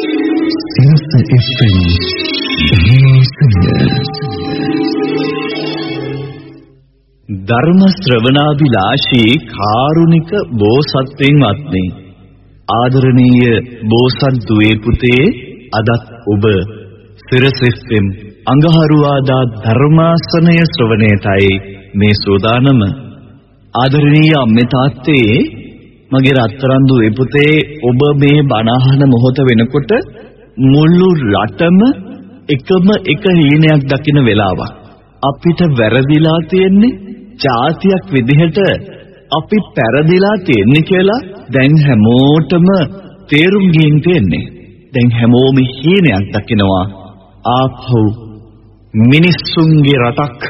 සිරස FM ධර්ම ශ්‍රවණාභිලාෂී කාරුණික බෝසත්වෙන් වත්නි. ආදරණීය බෝසත් දුවේ පුතේ අදත් ඔබ සිරස FM අඟහරුවාදා ධර්මාසනය ශ්‍රවණයටයි මේ සෝදානම. ආදරණීය අම්මේ තාත්තේ මගේ රත්තරන් දුවේ පුතේ ඔබ මේ බණහන මොහොත වෙනකොට මුළු රටම එකම එක හීනයක් දකින වෙලාවක්. අපිට වැරදිලා තියෙන්නේ જાතියක් විදිහට අපි පෙරදිලා තියෙන්නේ කියලා දැන් හැමෝටම තේරුම් ගින් තියෙන්නේ. දැන් හැමෝම හීනයක් දකිනවා. ආපහු මිනිස්සුන්ගේ රටක්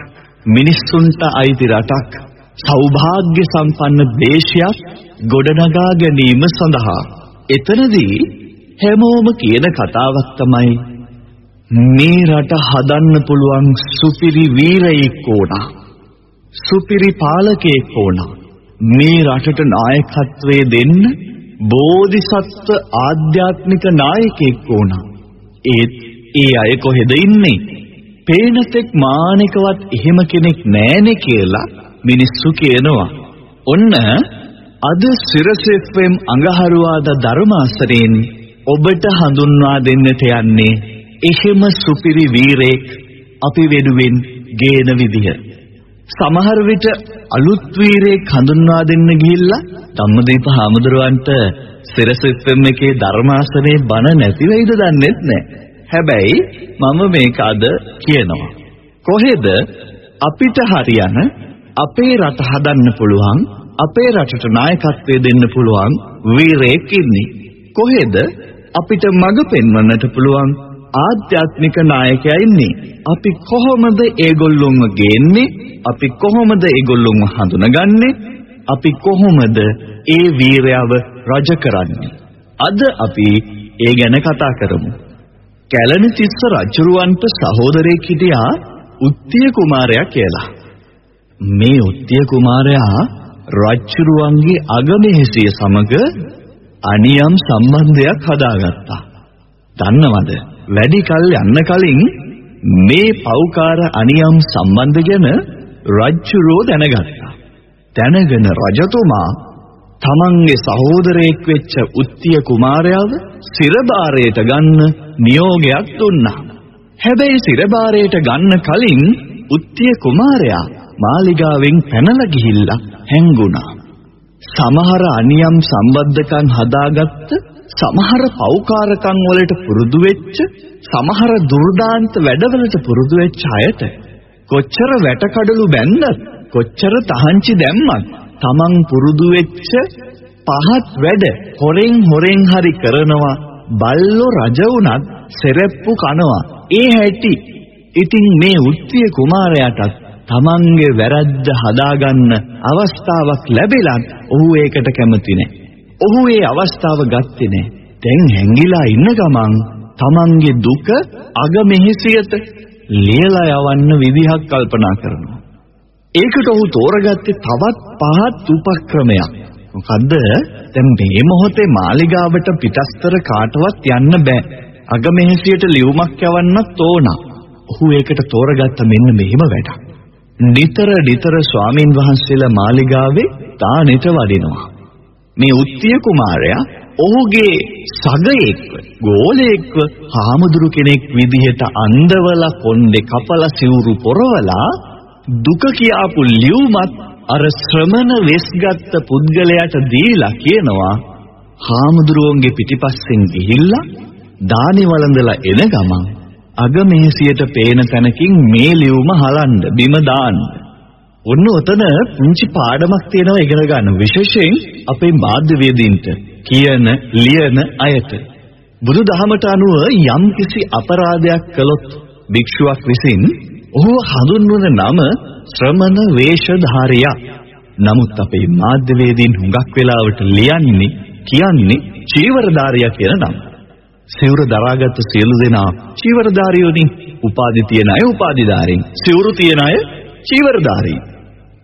මිනිස්සුන්ට අයිති රටක් සෞභාග්‍ය සම්පන්න දේශයක් ගොඩනගා ගැනීම සඳහා එතනදී හැමෝම කියන කතාවක් තමයි මේ රට හදන්න පුළුවන් සුපිරි වීරයෙක් ඕනා සුපිරි පාලකයෙක් ඕනා. මේ රටට නායකත්වයේ දෙන්න බෝධිසත්ව ආධ්‍යාත්මික නායකයෙක් ඕනා. ඒත් ඒ අය කොහෙද ඉන්නේ? පේනතෙක් මානිකවත් එහෙම කෙනෙක් නැහනේ කියලා මිනිස්සු කියනවා. ඔන්න අද සිරසෙෆ්ම් අඟහරුවාදා ධර්මාසරයෙන් ඔබට හඳුන්වා දෙන්නට යන්නේ එහෙම සුපිරි වීරයෙක් අපි වෙනුවෙන් ගේන විදිහ. සමහර විට අලුත් වීරයෙක් හඳුන්වා දෙන්න ගිහිල්ලා ධම්මදීප හාමුදුරුවන්ට සිරසෙෆ්ම් එකේ ධර්මාසනේ බණ නැති වෙයිද දන්නෙත් නැහැ. හැබැයි මම මේක අද කියනවා. කොහෙද අපිට හරියන අපේ රට හදන්න පුළුවන් අපේ රටට නායකත්වය දෙන්න පුළුවන් වීරයෙක් ඉන්නේ. කොහෙද අපිට මඟ පෙන්වන්නට පුළුවන් ආධ්‍යාත්මික නායකයා ඉන්නේ. අපි කොහොමද ඒගොල්ලොන්ව ගේන්නේ? අපි කොහොමද ඒගොල්ලොන්ව හඳුනගන්නේ? අපි කොහොමද ඒ වීරයව රජ කරන්නේ? අද අපි ඒ ගැන කතා කරමු. කැලණි තිස්ස රජුරවන්ට සහෝදරයෙක් හිටියා උත්තිය කුමාරයා කියලා. මේ උත්තිය කුමාරයා රජුරුවන්ගේ අගමෙහෙසිය සමග අනියම් සම්බන්ධයක් හදාගත්තා. දන්නවද? වැඩි කල් යන්න කලින් මේ පෞකාර අනියම් සම්බන්ධ ගැන රජුරෝ දැනගත්තා. දැනගෙන රජතුමා තමන්ගේ සහෝදරයෙක් වෙච්ච උත්තිය කුමාරයාව සිරබාරයට ගන්න නියෝගයක් දුන්නා. හැබැයි සිරබාරයට ගන්න කලින් උත්තිය කුමාරයා මාලිගාවෙන් පැනලා ගිහිල්ලා හැංගුණා. සමහර අනියම් සම්බද්ධකම් හදාගත්ත සමහර පෞකාරකම් වලට පුරුදු වෙච්ච සමහර දුර්දාන්ත වැඩවලට පුරුදු වෙච්ච අයට කොච්චර වැටකඩලු බැන්දත් කොච්චර තහංචි දැම්මත් Taman පුරුදු වෙච්ච පහත් වැඩ හොරෙන් හොරෙන් හරි කරනවා බල්ලෝ රජ වුණත් සෙරෙප්පු කනවා ඒ හැටි ඉතින් මේ උත්තිය කුමාරයාටත් තමන්ගේ වැරද්ද හදාගන්න අවස්ථාවක් ලැබෙලත් ඔහු ඒකට කැමති නැහැ. ඔහු ඒ අවස්ථාව ගත්තේ නැහැ. දැන් හැංගිලා ඉන්න ගමන් තමන්ගේ දුක අගමෙහෙසියට ලියලා යවන්න විදිහක් කල්පනා කරනවා. ඒකට ඔහු තෝරගත්තේ තවත් පහත් උපක්‍රමයක්. මොකද්ද? දැන් මේ මොහොතේ මාලිගාවට පිටස්තර කාටවත් යන්න බෑ. අගමෙහෙසියට ලියුමක් යවන්නත් ඕන. ඔහු ඒකට තෝරගත්ත මෙන්න මෙහෙම වැඩක්. නිතර නිතර ස්වාමින් වහන්සේලා මාලිගාවේ දානෙට වඩිනවා. මේ උත්තිය කුමාරයා ඔහුගේ සගයෙක්ව ගෝලයෙක්ව හාමුදුරු කෙනෙක් විදිහට අන්දවල කොණ්ඩේ කපල සිවුරු පොරවලා දුක කියාපු ලියුමත් අර ශ්‍රමණ වෙස්ගත් පුද්ගලයාට දීලා කියනවා හාමුදුරුවන්ගේ පිටිපස්සෙන් ගිහිල්ලා දානි වළඳලා එන ගමන් අගමේසියට පේන තැනකින් මේ ලියුම හලන්න බිම දාන්න. ඔන්න ඔතන පුංචි පාඩමක් තියෙනවා ඉගෙන ගන්න. විශේෂයෙන් අපේ මාධ්‍යවේදීන්ට කියන ලියන අයට. බුදුදහමට අනුව යම් කිසි අපරාධයක් කළොත් භික්ෂුවක් විසින් ඔහු හඳුන්වන නම ශ්‍රමණ වේශධාරියා. නමුත් අපේ මාධ්‍යවේදීන් හුඟක් වෙලාවට ලියන්නේ කියන්නේ චීවරධාරියා කියන නම. සිවුර දරාගත් සියලු දෙනා චීවරධාරියෝනි. උපාධි තියන අය උපාධිධාරීන්. සිවුරු තියන අය චීවරධාරී.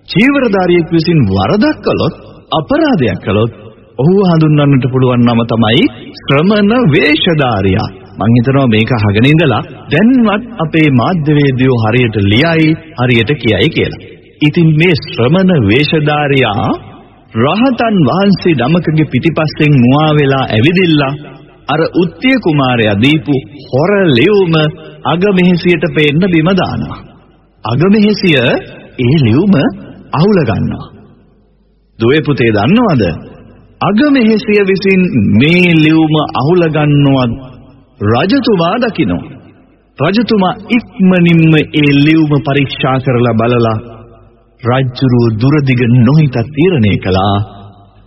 චීවරධාරියෙක් විසින් වරදක් කළොත් අපරාධයක් කළොත් ඔහු හඳුන්වන්නට පුළුවන් නම තමයි ශ්‍රමණ වේශධාරියා. මං හිතනවා මේක අහගෙන ඉඳලා දැන්වත් අපේ මාධ්‍යවේදියෝ හරියට ලියයි හරියට කියයි කියලා. ඉතින් මේ ශ්‍රමණ වේශධාරියා රහතන් වහන්සේ ධමකගේ පිටිපස්සෙන් මුවා වෙලා ඇවිදිලා අර උත්තිය කුමාරයා දීපු හොර ලියුම අගමෙහෙසියට පෙන්න බිම දානවා. අගමෙහෙසිය ඒ ලියුම අහුල ගන්නවා. දුවේ පුතේ දන්නවද? අගමෙහෙසිය විසින් මේ ලියුම අහුල ගන්නවත් රජතුමා දකිනවා. රජතුමා ඉක්මනින්ම ඒ ලියුම පරීක්ෂා කරලා බලලා රජ්ජුරුව දුරදිග නොහිත තීරණය කළා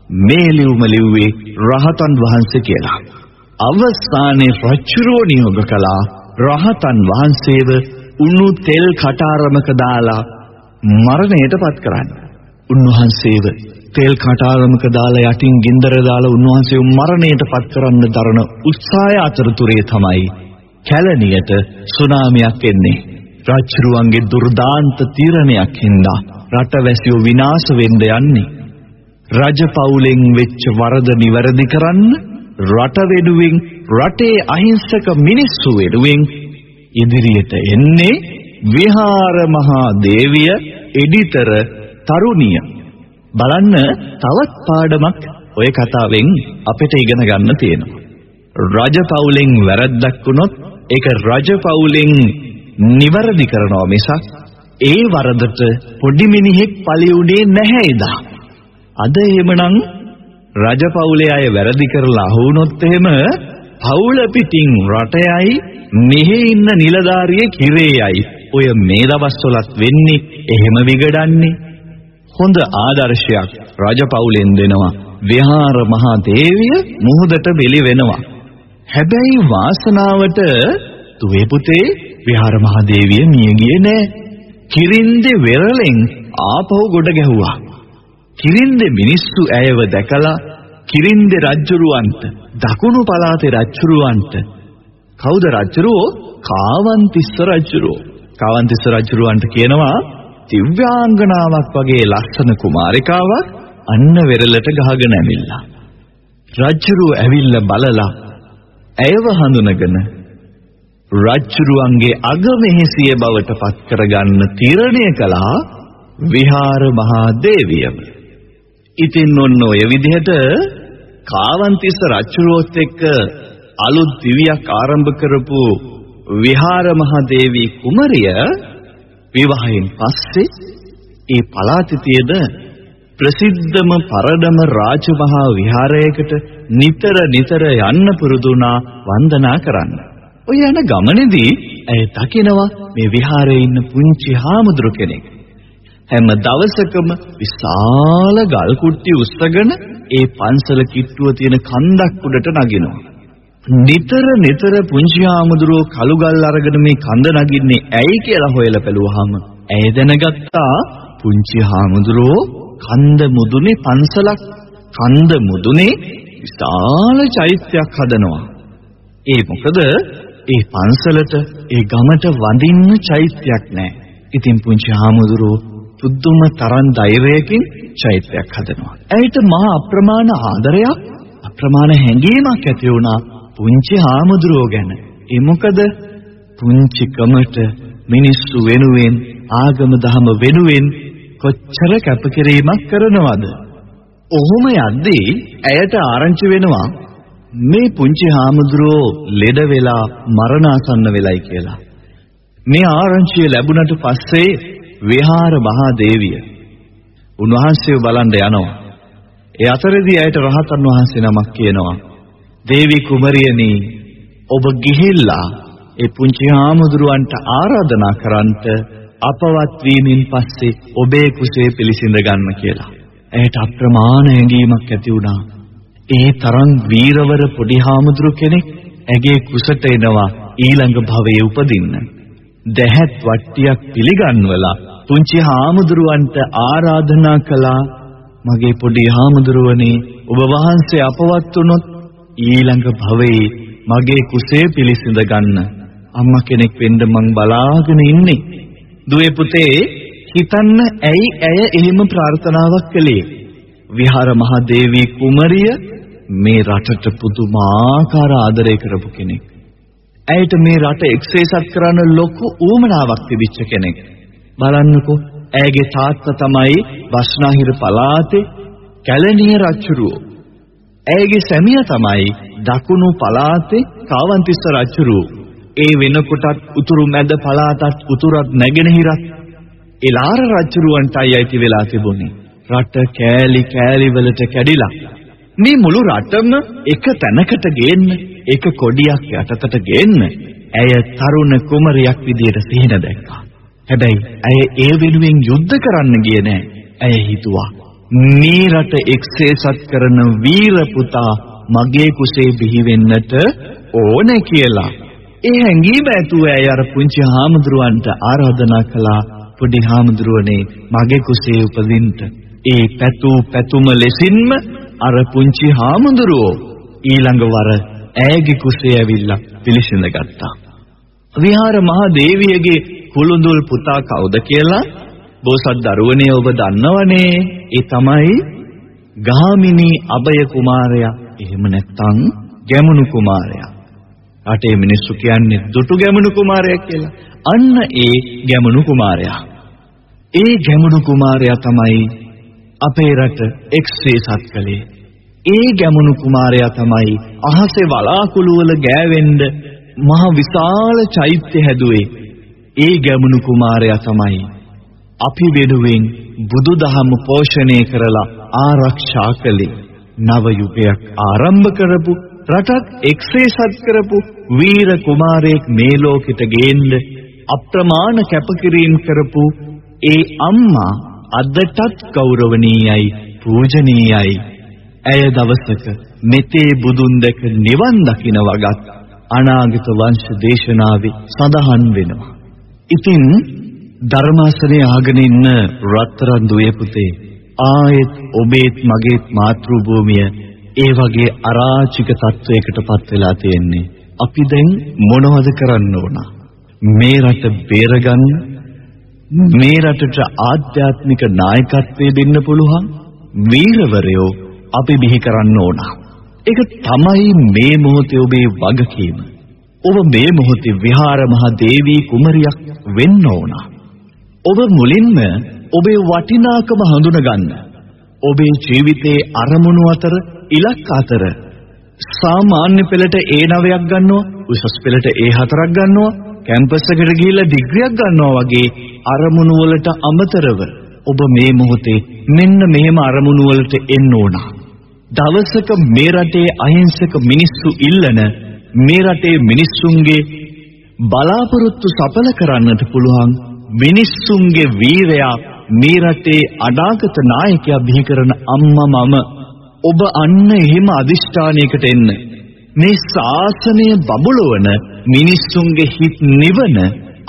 මේ ලියුම ලිව්වේ රහතන් වහන්සේ කියලා. අවසානයේ රජ්ජුරුව නියෝග කළා රහතන් වහන්සේව උණු තෙල් කටාරමක දාලා මරණයටපත් කරන්න. උන්වහන්සේව තෙල් කටාරමක දාලා යටින් ගින්දර දාලා උන්වහන්සේව මරණයටපත් කරන්න දරන උත්සාහය අතරතුරේ තමයි කැලණියට සුනාමියක් එන්නේ. රාජ්‍යරුවන්ගේ දුර්දාන්ත තීරණයක් හින්දා රටවැසියෝ විනාශ වෙන්න යන්නේ. රජපෞලෙන් වෙච්ච වරද නිවැරදි කරන්න රට වෙනුවෙන් රටේ අහිංසක මිනිස්සු වෙනුවෙන් ඉදිරියට එන්නේ විහාර මහා දේවිය එඩිතර තරුණිය. බලන්න තවත් පාඩමක් ඔය කතාවෙන් අපිට ඉගෙන ගන්න තියෙනවා. රජපෞලෙන් වැරද්දක් වුණොත් ඒක රජපෞලෙන් නිවැරදි කරනවා මිසක් ඒ වරදට පොඩි මිනිහෙක් පළි උනේ නැහැ එදා. අද එහෙමනම් රජපෞලේ අය වැරදි කරලා අහුනොත් එහෙම පවුල පිටින් රටයයි මෙහි ඉන්න නිලධාරියෙක් හිරේයයි ඔය මේ දවස්වලත් වෙන්නේ එහෙම විගඩන්නේ. හොඳ ආදර්ශයක් රජපෞලෙන් දෙනවා. විහාර මහා දේවිය මුහුදට බෙලි වෙනවා. හැබැයි වාසනාවට දුවේ පුතේ විහාර මහා දේවිය මිය ගියේ නෑ. කිරින්දේ වෙරළෙන් ආපහු ගොඩ ගැහුවා. කිරින්දේ මිනිස්සු ඇයව දැකලා කිරින්දේ රජුරවන්ට දකුණු පළාතේ රජුරවන්ට කවුද රජුරෝ කාවන්තිස්ස රජුරෝ කාවන්තිස්ස රජුරවන්ට කියනවා දිව්‍යාංගනාවක් වගේ ලස්සන කුමාරිකාවක් අන්න වෙරළට ගහගෙන ඇවිල්ලා. රජුරෝ ඇවිල්ලා බලලා ඇයව හඳුනගෙන රජුරුවන්ගේ අගමෙහෙසිය බවට පත් කරගන්න තීරණය කළා විහාර මහා දේවියම. ඉතින් ඔන්න ඔය විදිහට කාවන්තිස්ස රජුරුවත් එක්ක අලුත් දිවියක් ආරම්භ කරපු විහාර මහදේවී කුමරිය විවාහයෙන් පස්සේ ඒ පළාතේ තියෙන ප්‍රසිද්ධම පරඩම රාජමහා විහාරයකට නිතර නිතර යන්න පුරුදුනා වන්දනා කරන්න. ඔය යන ගමනේදී ඇය දකිනවා මේ විහාරයේ ඉන්න පුංචි හාමුදුරු කෙනෙක්. හැම දවසකම විශාල ගල් කුට්ටි උස්සගෙන ඒ පන්සල කිට්ටුව තියෙන කන්දක් උඩට නගිනවා. නිතර නිතර පුංචි ආමුදුරෝ කළුගල් අරගෙන මේ කන්ද නගින්නේ ඇයි කියලා හොයලා බැලුවාම ඇය දැනගත්තා පුංචි ආමුදුරෝ කන්ද මුදුනේ පන්සලක් කන්ද මුදුනේ විශාල චෛත්‍යයක් හදනවා. ඒ මොකද ඒ පන්සලට ඒ ගමට වඳින්න චෛත්‍යයක් නැහැ. ඉතින් පුංචි ආමුදුරෝ පුදුම තරම් ධෛර්යයකින් චෛත්‍යයක් හදනවා. ඇයිට මහා අප්‍රමාණ ආදරයක් අප්‍රමාණ හැඟීමක් ඇති වුණා පුංචි හාමුදුරුවෝ ගැන. ඒ මොකද පුංචි කමට මිනිස්සු වෙනුවෙන් ආගම දහම වෙනුවෙන් කොච්චර කැපකිරීමක් කරනවද? ඔහොම යද්දී ඇයට ආරංචි වෙනවා මේ පුංචි හාමුදුරුවෝ ලෙඩ වෙලා මරණාසන්න වෙලයි කියලා. මේ ආරංචිය ලැබුණට පස්සේ විහාර මහා දේවිය උන්වහන්සේව බලන්න යනවා. ඒ අතරේදී ඇයට රහතන් වහන්සේ නමක් කියනවා. දේවි කුමරියනි ඔබ ගිහිල්ලා ඒ පුංචි හාමුදුරුවන්ට ආරාධනා කරන්ට අපවත් වීමෙන් පස්සේ ඔබේ කුසේ පිළිසිඳ ගන්න කියලා. ඇයට අප්‍රමාණ හැඟීමක් ඇති වුණා. ඒ තරම් වීරවර පොඩි හාමුදුරු කෙනෙක් ඇගේ කුසට එනවා ඊළඟ භවයේ උපදින්න. දැහැත් වට්ටියක් පිළිගන්වලා පුංචි හාමුදුරුවන්ට ආරාධනා කළා. මගේ පොඩි හාමුදුරුවනේ ඔබ වහන්සේ අපවත් වුණොත් ඊළඟ භවයේ මගේ කුසේ පිළිසිඳ ගන්න. අම්මා කෙනෙක් වෙන්න මං බලාගෙන ඉන්නේ. දුවේ පුතේ හිතන්න ඇයි ඇය එහෙම ප්‍රාර්ථනාවක් කළේ? විහාර මහදේවී කුමරිය මේ රටට පුදුමාකාර ආදරය කරපු කෙනෙක්. ඇයට මේ රට එක්සේසත් කරන්න ලොකු ඌමනාවක් තිබිච්ච කෙනෙක්. බලන්නකෝ ඇයගේ තාත්තා තමයි බස්නාහිර පළාතේ කැලණිය රජුරුව. ඇයගේ සැමියා තමයි දකුණු පළාතේ කාවන්තිස්ස රජුරුව. ඒ වෙනකොටත් උතුරු මැද පළාතත් උතුරත් නැගෙනහිරත් එලාර රජුරුවන්ටයි අයිති වෙලා තිබුණේ. රට කෑලි කෑලි වලට කැඩිලා මේ මුළු රටම එක තැනකට ගේන්න එක කොඩියක් යටතට ගේන්න ඇය තරුණ කුමරියක් විදියට සිහින දැක්කා. හැබැයි ඇය ඒ වෙනුවෙන් යුද්ධ කරන්න ගියේ නෑ. ඇය හිතුවා මේ රට එක්සේසත් කරන වීර පුතා මගේ කුසේ බිහි වෙන්නට ඕන කියලා. ඒ හැඟීම ඇතුව ඇය අර පුංචි හාමුදුරුවන්ට ආරාධනා කළා පොඩි හාමුදුරුවනේ මගේ කුසේ උපදින්න. ඒ පැතු පැතුම ලෙසින්ම අර පුංචි හාමුදුරුවෝ ඊළඟ වර ඈගේ කුසේ ඇවිල්ලා පිළිසිඳ ගත්තා. විහාර මහා දේවියගේ කුළුඳුල් පුතා කවුද කියලා බෝසත් දරුවනේ ඔබ දන්නවනේ. ඒ තමයි ගාමිණී අබය කුමාරයා. එහෙම නැත්නම් ගැමුණු කුමාරයා. රටේ මිනිස්සු කියන්නේ දුටු ගැමුණු කුමාරයා කියලා. අන්න ඒ ගැමුණු කුමාරයා. ඒ ගැමුණු කුමාරයා තමයි අපේ රට එක්සේසත් කළේ ඒ ගැමුණු කුමාරයා තමයි අහසේ වලාකුළු වල ගෑවෙන්න මහ විශාල චෛත්‍ය හැදුවේ. ඒ ගැමුණු කුමාරයා තමයි අපි වෙනුවෙන් බුදුදහම පෝෂණය කරලා ආරක්ෂා කළේ. නව යුගයක් ආරම්භ කරපු රටක් එක්සේසත් කරපු වීර කුමාරයෙක් මේ ලෝකෙට ගේන්න අප්‍රමාණ කැපකිරීම කරපු ඒ අම්මා අදටත් ගෞරවණීයයි පූජනීයයි. ඇය දවසක මෙතේ බුදුන් දැක නිවන් දකින වගත් අනාගත වංශ දේශනාවේ සඳහන් වෙනවා. ඉතින් ධර්මාසනේ ආගෙන ඉන්න රත්තරන් දුවේ පුතේ ආයෙත් ඔබේත් මගේත් මාතෘ භූමිය ඒ වගේ අරාචික තත්වයකටපත් වෙලා තියෙන්නේ. අපි දැන් මොනවද කරන්න ඕන? මේ රට බේරගන්න මේ රටට ආධ්‍යාත්මික නායකත්වය දෙන්න පුළුවන් වීරවරයෝ අපි බිහි කරන්න ඕන. ඒක තමයි මේ මොහොතේ ඔබේ වගකීම. ඔබ මේ මොහොතේ විහාර මහ දේවී කුමරියක් වෙන්න ඕන. ඔබ මුලින්ම ඔබේ වටිනාකම හඳුනගන්න. ඔබේ ජීවිතයේ අරමුණු අතර ඉලක්ක අතර සාමාන්‍ය පෙළට ඒ නවයක් ගන්නවා උසස් පෙළට ඒ හතරක් ගන්නවා කැම්පස් එකට ගිහිල්ලා ඩිග්‍රියක් ගන්නවා වගේ අරමුණු වලට අමතරව ඔබ මේ මොහොතේ මෙන්න මෙහෙම අරමුණු වලට එන්න ඕන. දවසක මේ රටේ අහිංසක මිනිස්සු ඉල්ලන මේ රටේ මිනිස්සුන්ගේ බලාපොරොත්තු සඵල කරන්නට පුළුවන් මිනිස්සුන්ගේ වීරයා මේ රටේ අනාගත නායකයා බිහි කරන අම්මා මම. ඔබ අන්න එහෙම අදිෂ්ඨානයකට එන්න. මේ ශාසනය බබළුවන මිනිස්සුන්ගේ හිත් නිවන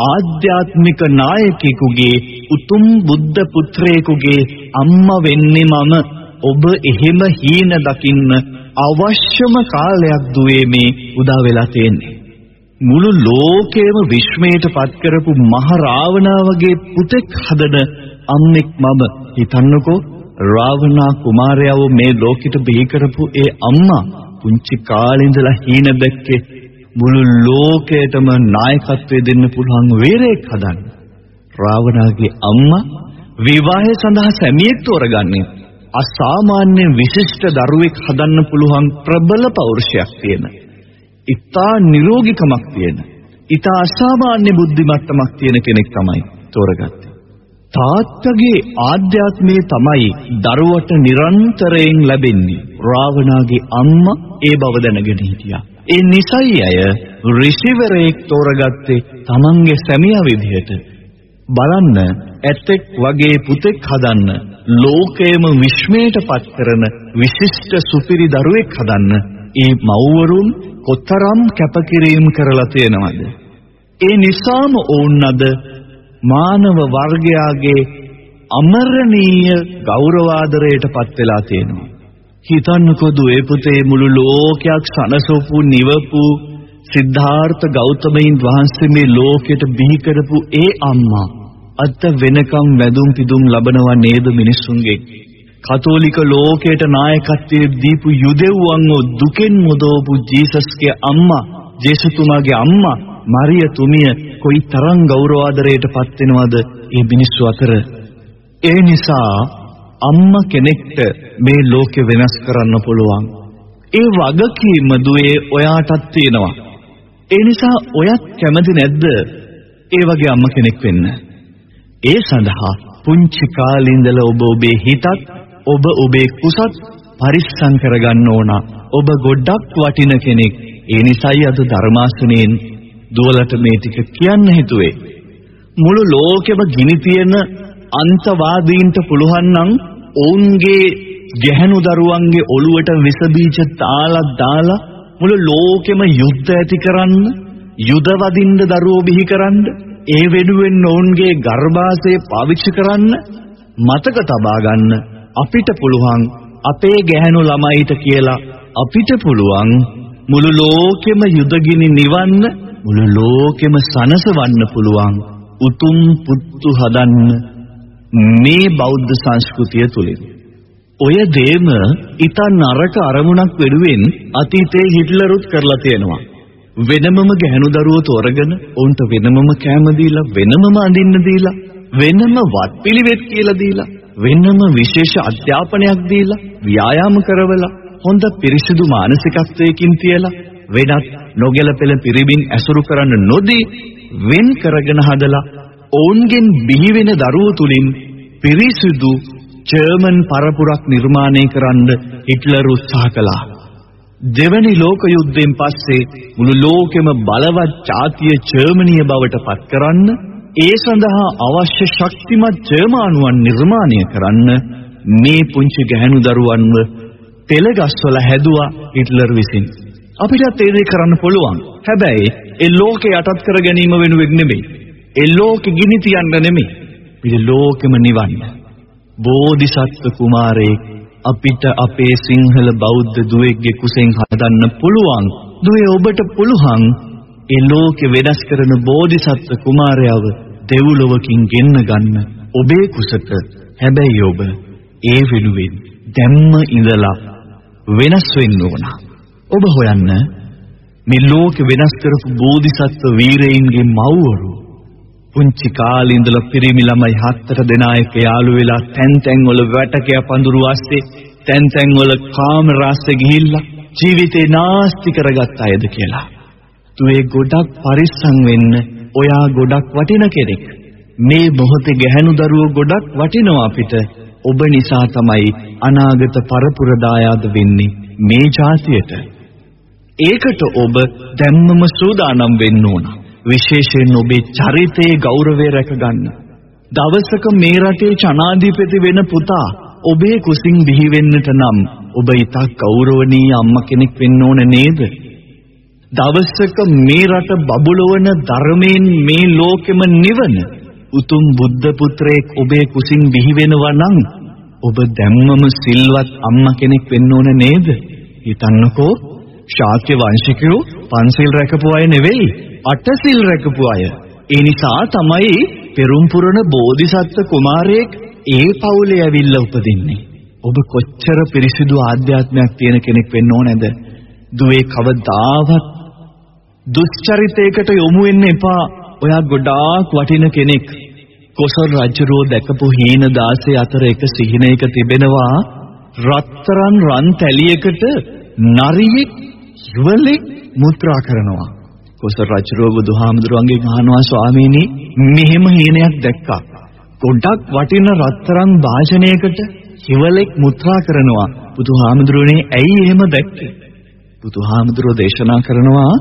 ආධ්‍යාත්මික නායකයෙකුගේ උතුම් බුද්ධ පුත්‍රයෙකුගේ අම්මා වෙන්නේ මම. ඔබ එහෙම හීන දකින්න අවශ්‍යම කාලයක් දුවේ මේ උදා වෙලා තියෙන්නේ. මුළු ලෝකෙම විශ්මයට පත් කරපු මහ රාවණා වගේ පුතෙක් හදන අම්මෙක් මම හිතන්නකෝ. රාවණා කුමාරයව මේ ලෝකෙට බිහි කරපු ඒ අම්මා පුංචි කාලේ ඉඳලා හීන දැක්කේ මුළු ලෝකයටම නායකත්වය දෙන්න පුළුවන් වීරයෙක් හදන්න. රාවණාගේ අම්මා විවාහය සඳහා සැමියෙක් තෝරගන්නේ. අසාමාන්‍ය විශිෂ්ට දරුවෙක් හදන්න පුළුවන් ප්‍රබල පෞරුෂයක් තියෙන. ඉතා නිරෝගිකමක් තියෙන. ඉතා අසාමාන්‍ය බුද්ධිමත්තමක් තියෙන කෙනෙක් තමයි තෝරගත්තේ. තාත්තගේ ආධ්‍යාත්මයේ තමයි දරුවට නිරන්තරයෙන් ලැබෙන්නේ. රාවණාගේ අම්මා ඒ බව දැනගෙන හිටියා. ඒ නිසයි අය ඍෂිවරයෙක් තෝරගත්තේ තමන්ගේ සැමියා විදිහට. බලන්න ඇතෙක් වගේ පුතෙක් හදන්න ලෝකයේම විශ්මයට පත් කරන විශිෂ්ට සුපිරි දරුවෙක් හදන්න ඒ මව්වරුන් කොතරම් කැපකිරීම කරලා තියෙනවද? ඒ නිසාම ඔවුන් අද මානව වර්ගයාගේ අමරණීය ගෞරවාදරයට පත් වෙලා තියෙනවා. හිතන්නකෝ දුවේ පුතේ මුළු ලෝකයක් සනසපු නිවපු සිද්ධාර්ථ ගෞතමයන් වහන්සේ මේ ලෝකෙට බිහි කරපු ඒ අම්මා අත වෙනකම් වැදුම් පිදුම් ලබනවා නේද මිනිස්සුන්ගේ කතෝලික ලෝකයට නායකත්වයේ දීපු යුදෙව්වන්ව දුකෙන් මුදවපු ජීසස්ගේ අම්මා, ජේසුතුමාගේ අම්මා මරිය තුමිය කොයි තරම් ගෞරවාදරයට පත් වෙනවද මේ මිනිස්සු අතර. ඒ නිසා අම්මා කෙනෙක්ට මේ ලෝකෙ වෙනස් කරන්න පුළුවන්. ඒ වගකීම දුවේ ඔයාටත් තියෙනවා. ඒ නිසා ඔයත් කැමති නැද්ද ඒ වගේ අම්මා කෙනෙක් වෙන්න? ඒ සඳහා පුංචි කාලේ ඉඳලා ඔබ ඔබේ හිතත් ඔබ ඔබේ කුසත් පරිස්සම් කරගන්න ඕන. ඔබ ගොඩක් වටින කෙනෙක්. ඒ නිසායි අද ධර්මාසනයෙන් දුවලට මේ ටික කියන්න හිතුවේ. මුළු ලෝකෙම ගිනි තියෙන අන්තවාදීන්ට පුළුවන් නම් ඔවුන්ගේ ගැහණු දරුවන්ගේ ඔළුවට විස බීජ තාලා දාලා මුළු ලෝකෙම යුද්ධ ඇති කරන්න යුද වදින්න දරුවෝ බිහි කරන්න ඒ වෙනුවෙන් ඔවුන්ගේ ගර්භාෂය පාවිච්චි කරන්න මතක තබා ගන්න. අපිට පුළුවන් අපේ ගැහණු ළමයිට කියලා අපිට පුළුවන් මුළු ලෝකෙම යුදගිනි නිවන්න මුළු ලෝකෙම සනසවන්න පුළුවන් උතුම් පුත්තු හදන්න මේ බෞද්ධ සංස්කෘතිය තුලින්. ඔය දේම ඊට නරක අරමුණක් වෙනුවෙන් අතීතයේ හිට්ලරුත් කරලා තියෙනවා. වෙනමම ගැහණු දරුවෝ තෝරගෙන උන්ට වෙනමම කෑම දීලා වෙනමම අඳින්න දීලා වෙනම වත්පිළිවෙත් කියලා දීලා වෙනම විශේෂ අධ්‍යාපනයක් දීලා ව්‍යායාම කරවලා හොඳ පිරිසිදු මානසිකත්වයකින් තියලා වෙනත් නොගැලපෙළ පිරිමින් ඇසුරු කරන්න නොදී වෙන් කරගෙන හදලා ඔවුන්ගෙන් බිහි වෙන දරුවෝ තුලින් පිරිසිදු ජර්මන් පරපුරක් නිර්මාණය කරන්න හිට්ලර් උත්සාහ කළා. දෙවැනි ලෝක යුද්ධයෙන් පස්සේ මුළු ලෝකෙම බලවත් ජාතිය ජර්මනිය බවට පත් කරන්න ඒ සඳහා අවශ්‍ය ශක්තිමත් ජර්මානුවන් නිර්මාණය කරන්න මේ පුංචි ගැහැණු දරුවන්ව පෙළගස්වල හැදුවා හිට්ලර් විසින්. අපිටත් ඒ දේ කරන්න පුළුවන්. හැබැයි ඒ ලෝකේ යටත් කර ගැනීම වෙනුවෙන් නෙමෙයි. ඒ ලෝකෙ ගිනි තියන්න නෙමෙයි. මේ ලෝකෙම නිවන්න. බෝධිසත්ව කුමාරයෙක් අපිට අපේ සිංහල බෞද්ධ දුවෙක්ගේ කුසෙන් හදන්න පුළුවන්. දුවේ ඔබට පුළුවන් ඒ ලෝකෙ වෙනස් කරන බෝධිසත්ව කුමාරයව දෙව්ලොවකින් ගෙන්න ගන්න ඔබේ කුසට. හැබැයි ඔබ ඒ වෙනුවෙන් දැම්ම ඉඳලා වෙනස් වෙන්න ඕන. ඔබ හොයන්න මේ ලෝකෙ වෙනස් කරපු බෝධිසත්ව වීරයින්ගේ මව්වරු පුංචි කාලේ ඉඳලා පිරිමි ළමයි හතර දෙනායක යාළු වෙලා තැන් තැන් වල වැටකය පඳුරු ආස්සේ තැන් තැන් වල කාමරාස්සේ ගිහිල්ලා ජීවිතේ නාස්ති කරගත් අයද කියලා. තුේ ගොඩක් පරිස්සම් වෙන්න ඔයා ගොඩක් වටින කෙනෙක්. මේ මොහොතේ ගැහැණු දරුවෝ ගොඩක් වටිනවා අපිට. ඔබ නිසා තමයි අනාගත පරපුර දායාද වෙන්නේ මේ જાතියට. ඒකට ඔබ දැම්මම සූදානම් වෙන්න ඕන. විශේෂයෙන් ඔබේ චරිතයේ ගෞරවය රැකගන්න. දවසක මේ රටේ ජනාධිපති වෙන පුතා ඔබේ කුසින් බිහි වෙන්නට නම් ඔබ ඊට ගෞරවනීය අම්මා කෙනෙක් වෙන්න ඕන නේද? දවසක මේ රට බබුලවන ධර්මයෙන් මේ ලෝකෙම නිවන උතුම් බුද්ධ පුත්‍රයෙක් ඔබේ කුසින් බිහි වෙනවා නම් ඔබ දැම්මම සිල්වත් අම්මා කෙනෙක් වෙන්න ඕන නේද? හිතන්නකෝ ශාක්‍ය වංශිකයෝ පන්සිල් රැකපු අය නෙවෙයි අටසිල් රැකපු අය. ඒ නිසා තමයි පෙරම් පුරන බෝධිසත්ව කුමාරයෙක් ඒ පවුලේ ඇවිල්ලා උපදින්නේ. ඔබ කොච්චර පිරිසිදු ආධ්‍යාත්මයක් තියෙන කෙනෙක් වෙන්න ඕනේද? දුවේ කවදාවත් දුස්චරිතයකට යොමු වෙන්න එපා. ඔයා ගොඩාක් වටින කෙනෙක්. කොසල් රජුරෝ දැකපු හීන 16 අතර එක සිහිනයක තිබෙනවා රත්තරන් රන් තැලියකට නරියෙක් යුවලෙක් මුත්‍රා කරනවා. කොසල් රජුරෝ බුදුහාමුදුරුවන්ගෙන් අහනවා ස්වාමීනි මෙහෙම හීනයක් දැක්කා. ගොඩක් වටින රත්තරන් වාජනයකට යුවලෙක් මුත්‍රා කරනවා. බුදුහාමුදුරුවනේ ඇයි එහෙම දැක්කේ? බුදුහාමුදුරුවෝ දේශනා කරනවා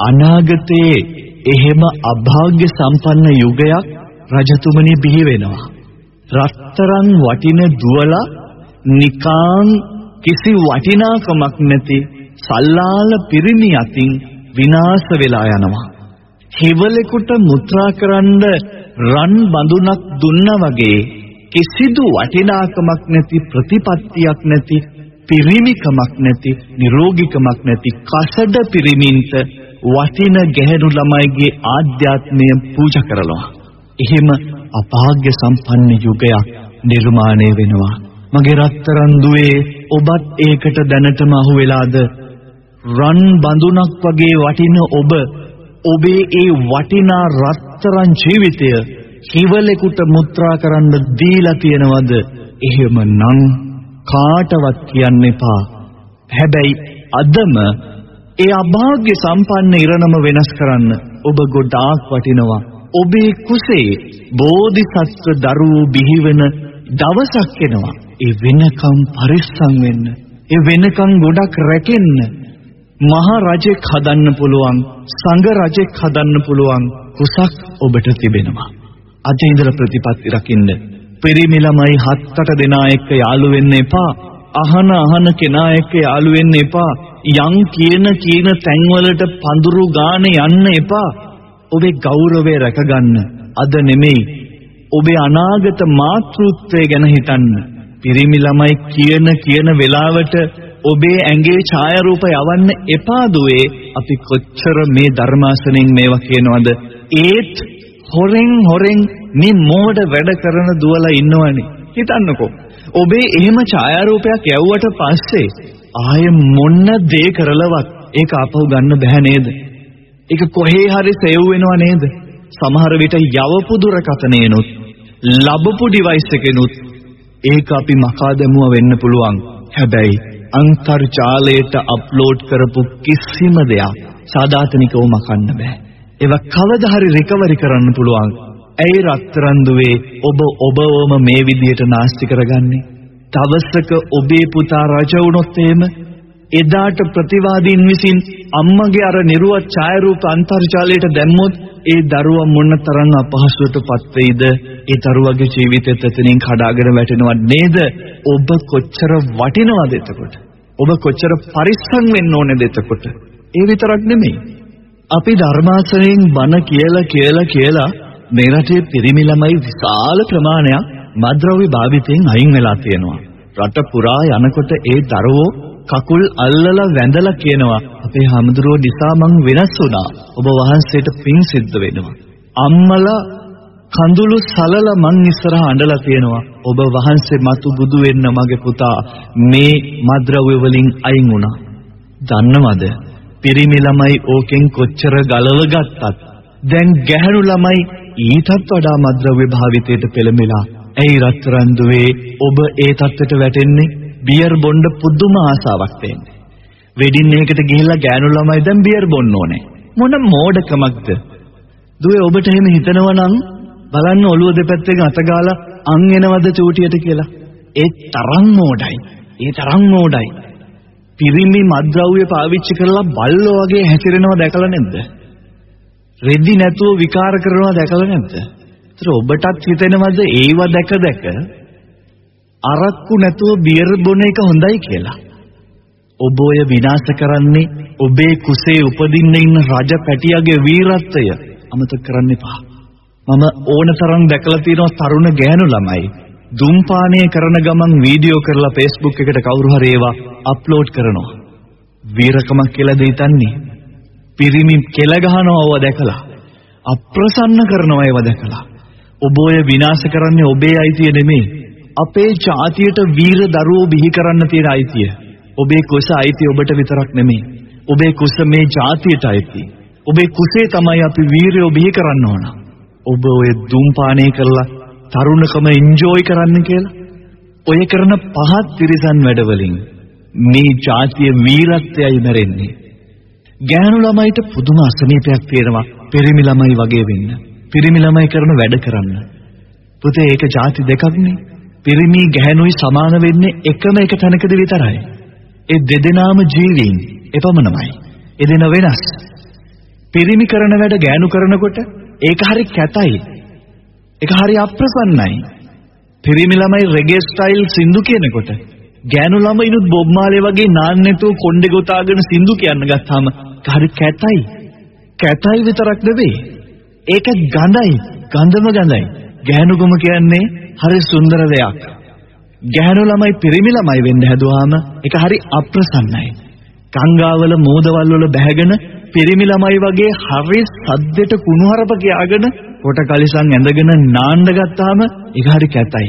අනාගතයේ එහෙම අභාග්‍ය සම්පන්න යුගයක් රජතුමනි බිහි වෙනවා. රත්තරන් වටින දුවලා නිකාන් කිසි වටිනාකමක් නැති සල්ලාල පිරිමි අතින් විනාශ වෙලා යනවා. හිවලෙකුට මුත්‍රා කරන්න රන් බඳුනක් දුන්නා වගේ කිසිදු වටිනාකමක් නැති ප්‍රතිපත්තියක් නැති පිරිමිකමක් නැති නිරෝගීකමක් නැති කසඩ පිරිමින්ට වටින ගැහැණු ළමයිගේ ආධ්‍යාත්මය පූජා කරනවා. එහෙම අභාග්‍ය සම්පන්න යුගයක් නිර්මාණය වෙනවා. මගේ රත්තරන් දුවේ ඔබත් ඒකට දැනටම අහු වෙලාද රන් බඳුනක් වගේ වටින ඔබ ඔබේ ඒ වටිනා රත්තරන් ජීවිතය කිවලෙකුට මුත්‍රා කරන්න දීලා තියනවද? එහෙමනම් කාටවත් කියන්න එපා. හැබැයි අදම ඒ අභාග්‍ය සම්පන්න ඉරණම වෙනස් කරන්න ඔබ ගොඩාක් වටිනවා. ඔබේ කුසේ බෝධිසත්ව දරුවෝ බිහිවෙන දවසක් එනවා. ඒ වෙනකම් පරිස්සම් වෙන්න ඒ වෙනකම් ගොඩක් රැකෙන්න මහා රජෙක් හදන්න පුළුවන් සංඝ රජෙක් හදන්න පුළුවන් කුසක් ඔබට තිබෙනවා. අද ඉඳලා ප්‍රතිපත්ති රකින්න. පිරිමි ළමයි හත් අට දෙනා එක්ක යාළු වෙන්න එපා. අහන අහන කෙනා එක්ක යාළු වෙන්න එපා. යම් කියන කියන තැන්වලට පඳුරු ගාන යන්න එපා. ඔබේ ගෞරවය රැකගන්න. අද නෙමෙයි. ඔබේ අනාගත මාතෘත්වය ගැන හිතන්න. පිරිමි ළමයි කියන කියන වෙලාවට ඔබේ ඇඟේ ඡායාරූප යවන්න එපා දුවේ අපි කොච්චර මේ ධර්මාසනෙන් මේවා කියනවද? ඒත් හොරෙන් හොරෙන් මේ මෝඩ වැඩ කරන දුවලා ඉන්නවනේ. හිතන්නකෝ. ඔබේ එහෙම ඡායාරූපයක් යවුවට පස්සේ ආයෙ මොන්න දේ කරලවත් ඒක ආපහු ගන්න බෑ නේද? ඒක කොහේ හරි සේව් වෙනව නේද? සමහර විට යවපු දුරකථනේනොත් ලැබපු ඩිවයිස් එකෙනුත් ඒක අපි මකා දැමුවා වෙන්න පුළුවන්. හැබැයි අන්තර්ජාලයට අප්ලෝඩ් කරපු කිසිම දෙයක් සාදාතනිකව මකන්න බෑ ඒවා කවදා හරි රිකවරි කරන්න පුළුවන් ඇයි රත්තරන් දුවේ ඔබ ඔබවම මේ විදියට නාස්ති කරගන්නේ? දවසක ඔබේ පුතා රජ වුණොත් එහෙම එදාට ප්‍රතිවාදීන් විසින් අම්මගේ අර නිර්වත් ඡායාරූප අන්තර්ජාලයට දැම්මොත් ඒ දරුවා මොන තරම් අපහසුවටපත් වෙයිද? ඒ දරුවගේ ජීවිතෙත් එතනින් කඩාගෙන වැටෙනව නේද? ඔබ කොච්චර වටිනවද එතකොට? ඔබ කොච්චර පරිස්සම් වෙන්න ඕනේද එතකොට? ඒ විතරක් නෙමෙයි. අපි ධර්මාසනයෙන් බණ කියලා කියලා කියලා මේ රටේ පිරිමි ළමයි විශාල ප්‍රමාණයක් මද්ද්‍රව්‍ය භාවිතයෙන් අයින් වෙලා තියෙනවා. රට පුරා යනකොට ඒ දරුවෝ කකුල් අල්ලලා වැඳලා කියනවා අපේ හැමදෙරෝ නිසා මං වෙනස් වුණා. ඔබ වහන්සේට පින් සිද්ධ වෙනවා. අම්මලා කඳුළු සලලා මං ඉස්සරහා අඬලා තියෙනවා. ඔබ වහන්සේ මතු බුදු වෙන්න මගේ පුතා මේ මද්ද්‍රව්‍ය වලින් අයින් වුණා. දන්නවද? පිරිමි ළමයි ඕකෙන් කොච්චර ගලව ගත්තත් දැන් ගැහැණු ළමයි ඊටත් වඩා මද්ද්‍රව්‍ය භාවිතයට පෙළඹෙලා ඇයි රත්තරන් දුවේ ඔබ ඒ தත්ත්වයට වැටෙන්නේ බියර් බොන්න පුදුම ආසාවක් තියෙන්නේ වෙඩින් එකකට ගිහිල්ලා ගෑනු ළමයි දැන් බියර් බොන්න ඕනේ මොන මෝඩකමක්ද දුවේ ඔබට එහෙම හිතනවා නම් බලන්න ඔළුව දෙපැත්තෙන් අතගාලා අං එනවද චූටියට කියලා ඒ තරම් මෝඩයි ඒ තරම් මෝඩයි පිරිමි මද්ද්‍රව්‍ය පාවිච්චි කරලා බල්ලෝ වගේ හැසිරෙනවා දැකලා නැද්ද රෙදි නැතුව විකාර කරනවා දැකලා නැද්ද? ඒතර ඔබටත් හිතෙනවද ඒව දැක දැක අරක්කු නැතුව බියර් බොන එක හොඳයි කියලා? ඔබ ඔය විනාශ කරන්නේ ඔබේ කුසේ උපදින්න ඉන්න රජ පැටියාගේ වීරත්වය අමතක කරන්න එපා. මම ඕනතරම් දැකලා තියෙනවා තරුණ ගෑනු ළමයි. දුම්පානය කරන ගමන් වීඩියෝ කරලා Facebook එකට කවුරු හරි ඒවා අප්ලෝඩ් කරනවා. වීරකමක් කියලා දෙයිතන්නේ පිරිමි කෙල ගහනවව දැකලා. අප්‍රසන්න කරනවා ඒව දැකලා. ඔබ ඔය විනාශ කරන්නේ ඔබේ අයිතිය නෙමෙයි. අපේ ජාතියට වීර දරුවෝ බිහි කරන්න තියෙන අයිතිය. ඔබේ කුස අයිතිය ඔබට විතරක් නෙමෙයි. ඔබේ කුස මේ ජාතියට අයිති ඔබේ කුසේ තමයි අපි වීරයෝ බිහි කරන්න ඕන. ඔබ ඔය දුම්පානය කරලා තරුණකම එන්ජොයි කරන්න කියලා ඔය කරන පහත් තිරසන් වැඩවලින් මේ ජාතිය වීරත්වයයි මැරෙන්නේ ගෑනු ළමයිට පුදුම අසනීපයක් තියෙනවා පිරිමි ළමයි වගේ වෙන්න. පිරිමි ළමයි කරන වැඩ කරන්න. පුතේ ඒක ಜಾති දෙකක්නේ. පිරිමි ගැහැණුයි සමාන වෙන්නේ එකම එක තැනකදී විතරයි. ඒ දෙදෙනාම ජීවීන් එපමණමයි. ඒ දෙන වෙනස්. පිරිමි කරන වැඩ ගෑනු කරනකොට ඒක හරි කැතයි. ඒක හරි අප්‍රසන්නයි. පිරිමි ළමයි රෙගේ ස්ටයිල් සින්දු කියනකොට ගෑනු ළමයිනුත් බොබ් මාලේ වගේ නාන්නෙතෝ කොණ්ඩේ ගොතාගෙන සින්දු කියන්න ගත්තාම හරි කැතයි. කැතයි විතරක් නෙවෙයි. ඒක ගඳයි. ගඳම ගඳයි. ගෑනුකම කියන්නේ හරි සුන්දර දෙයක්. ගැහැණු ළමයි පිරිමි ළමයි වෙන්න හැදුවාම ඒක හරි අප්‍රසන්නයි. ගංගාවල මෝදවල් වල බැහැගෙන පිරිමි ළමයි වගේ හරි සද්දෙට කුණුහරුප කියාගෙන කොට කලිසම් ඇඳගෙන නාන්න ගත්තාම ඒක හරි කැතයි.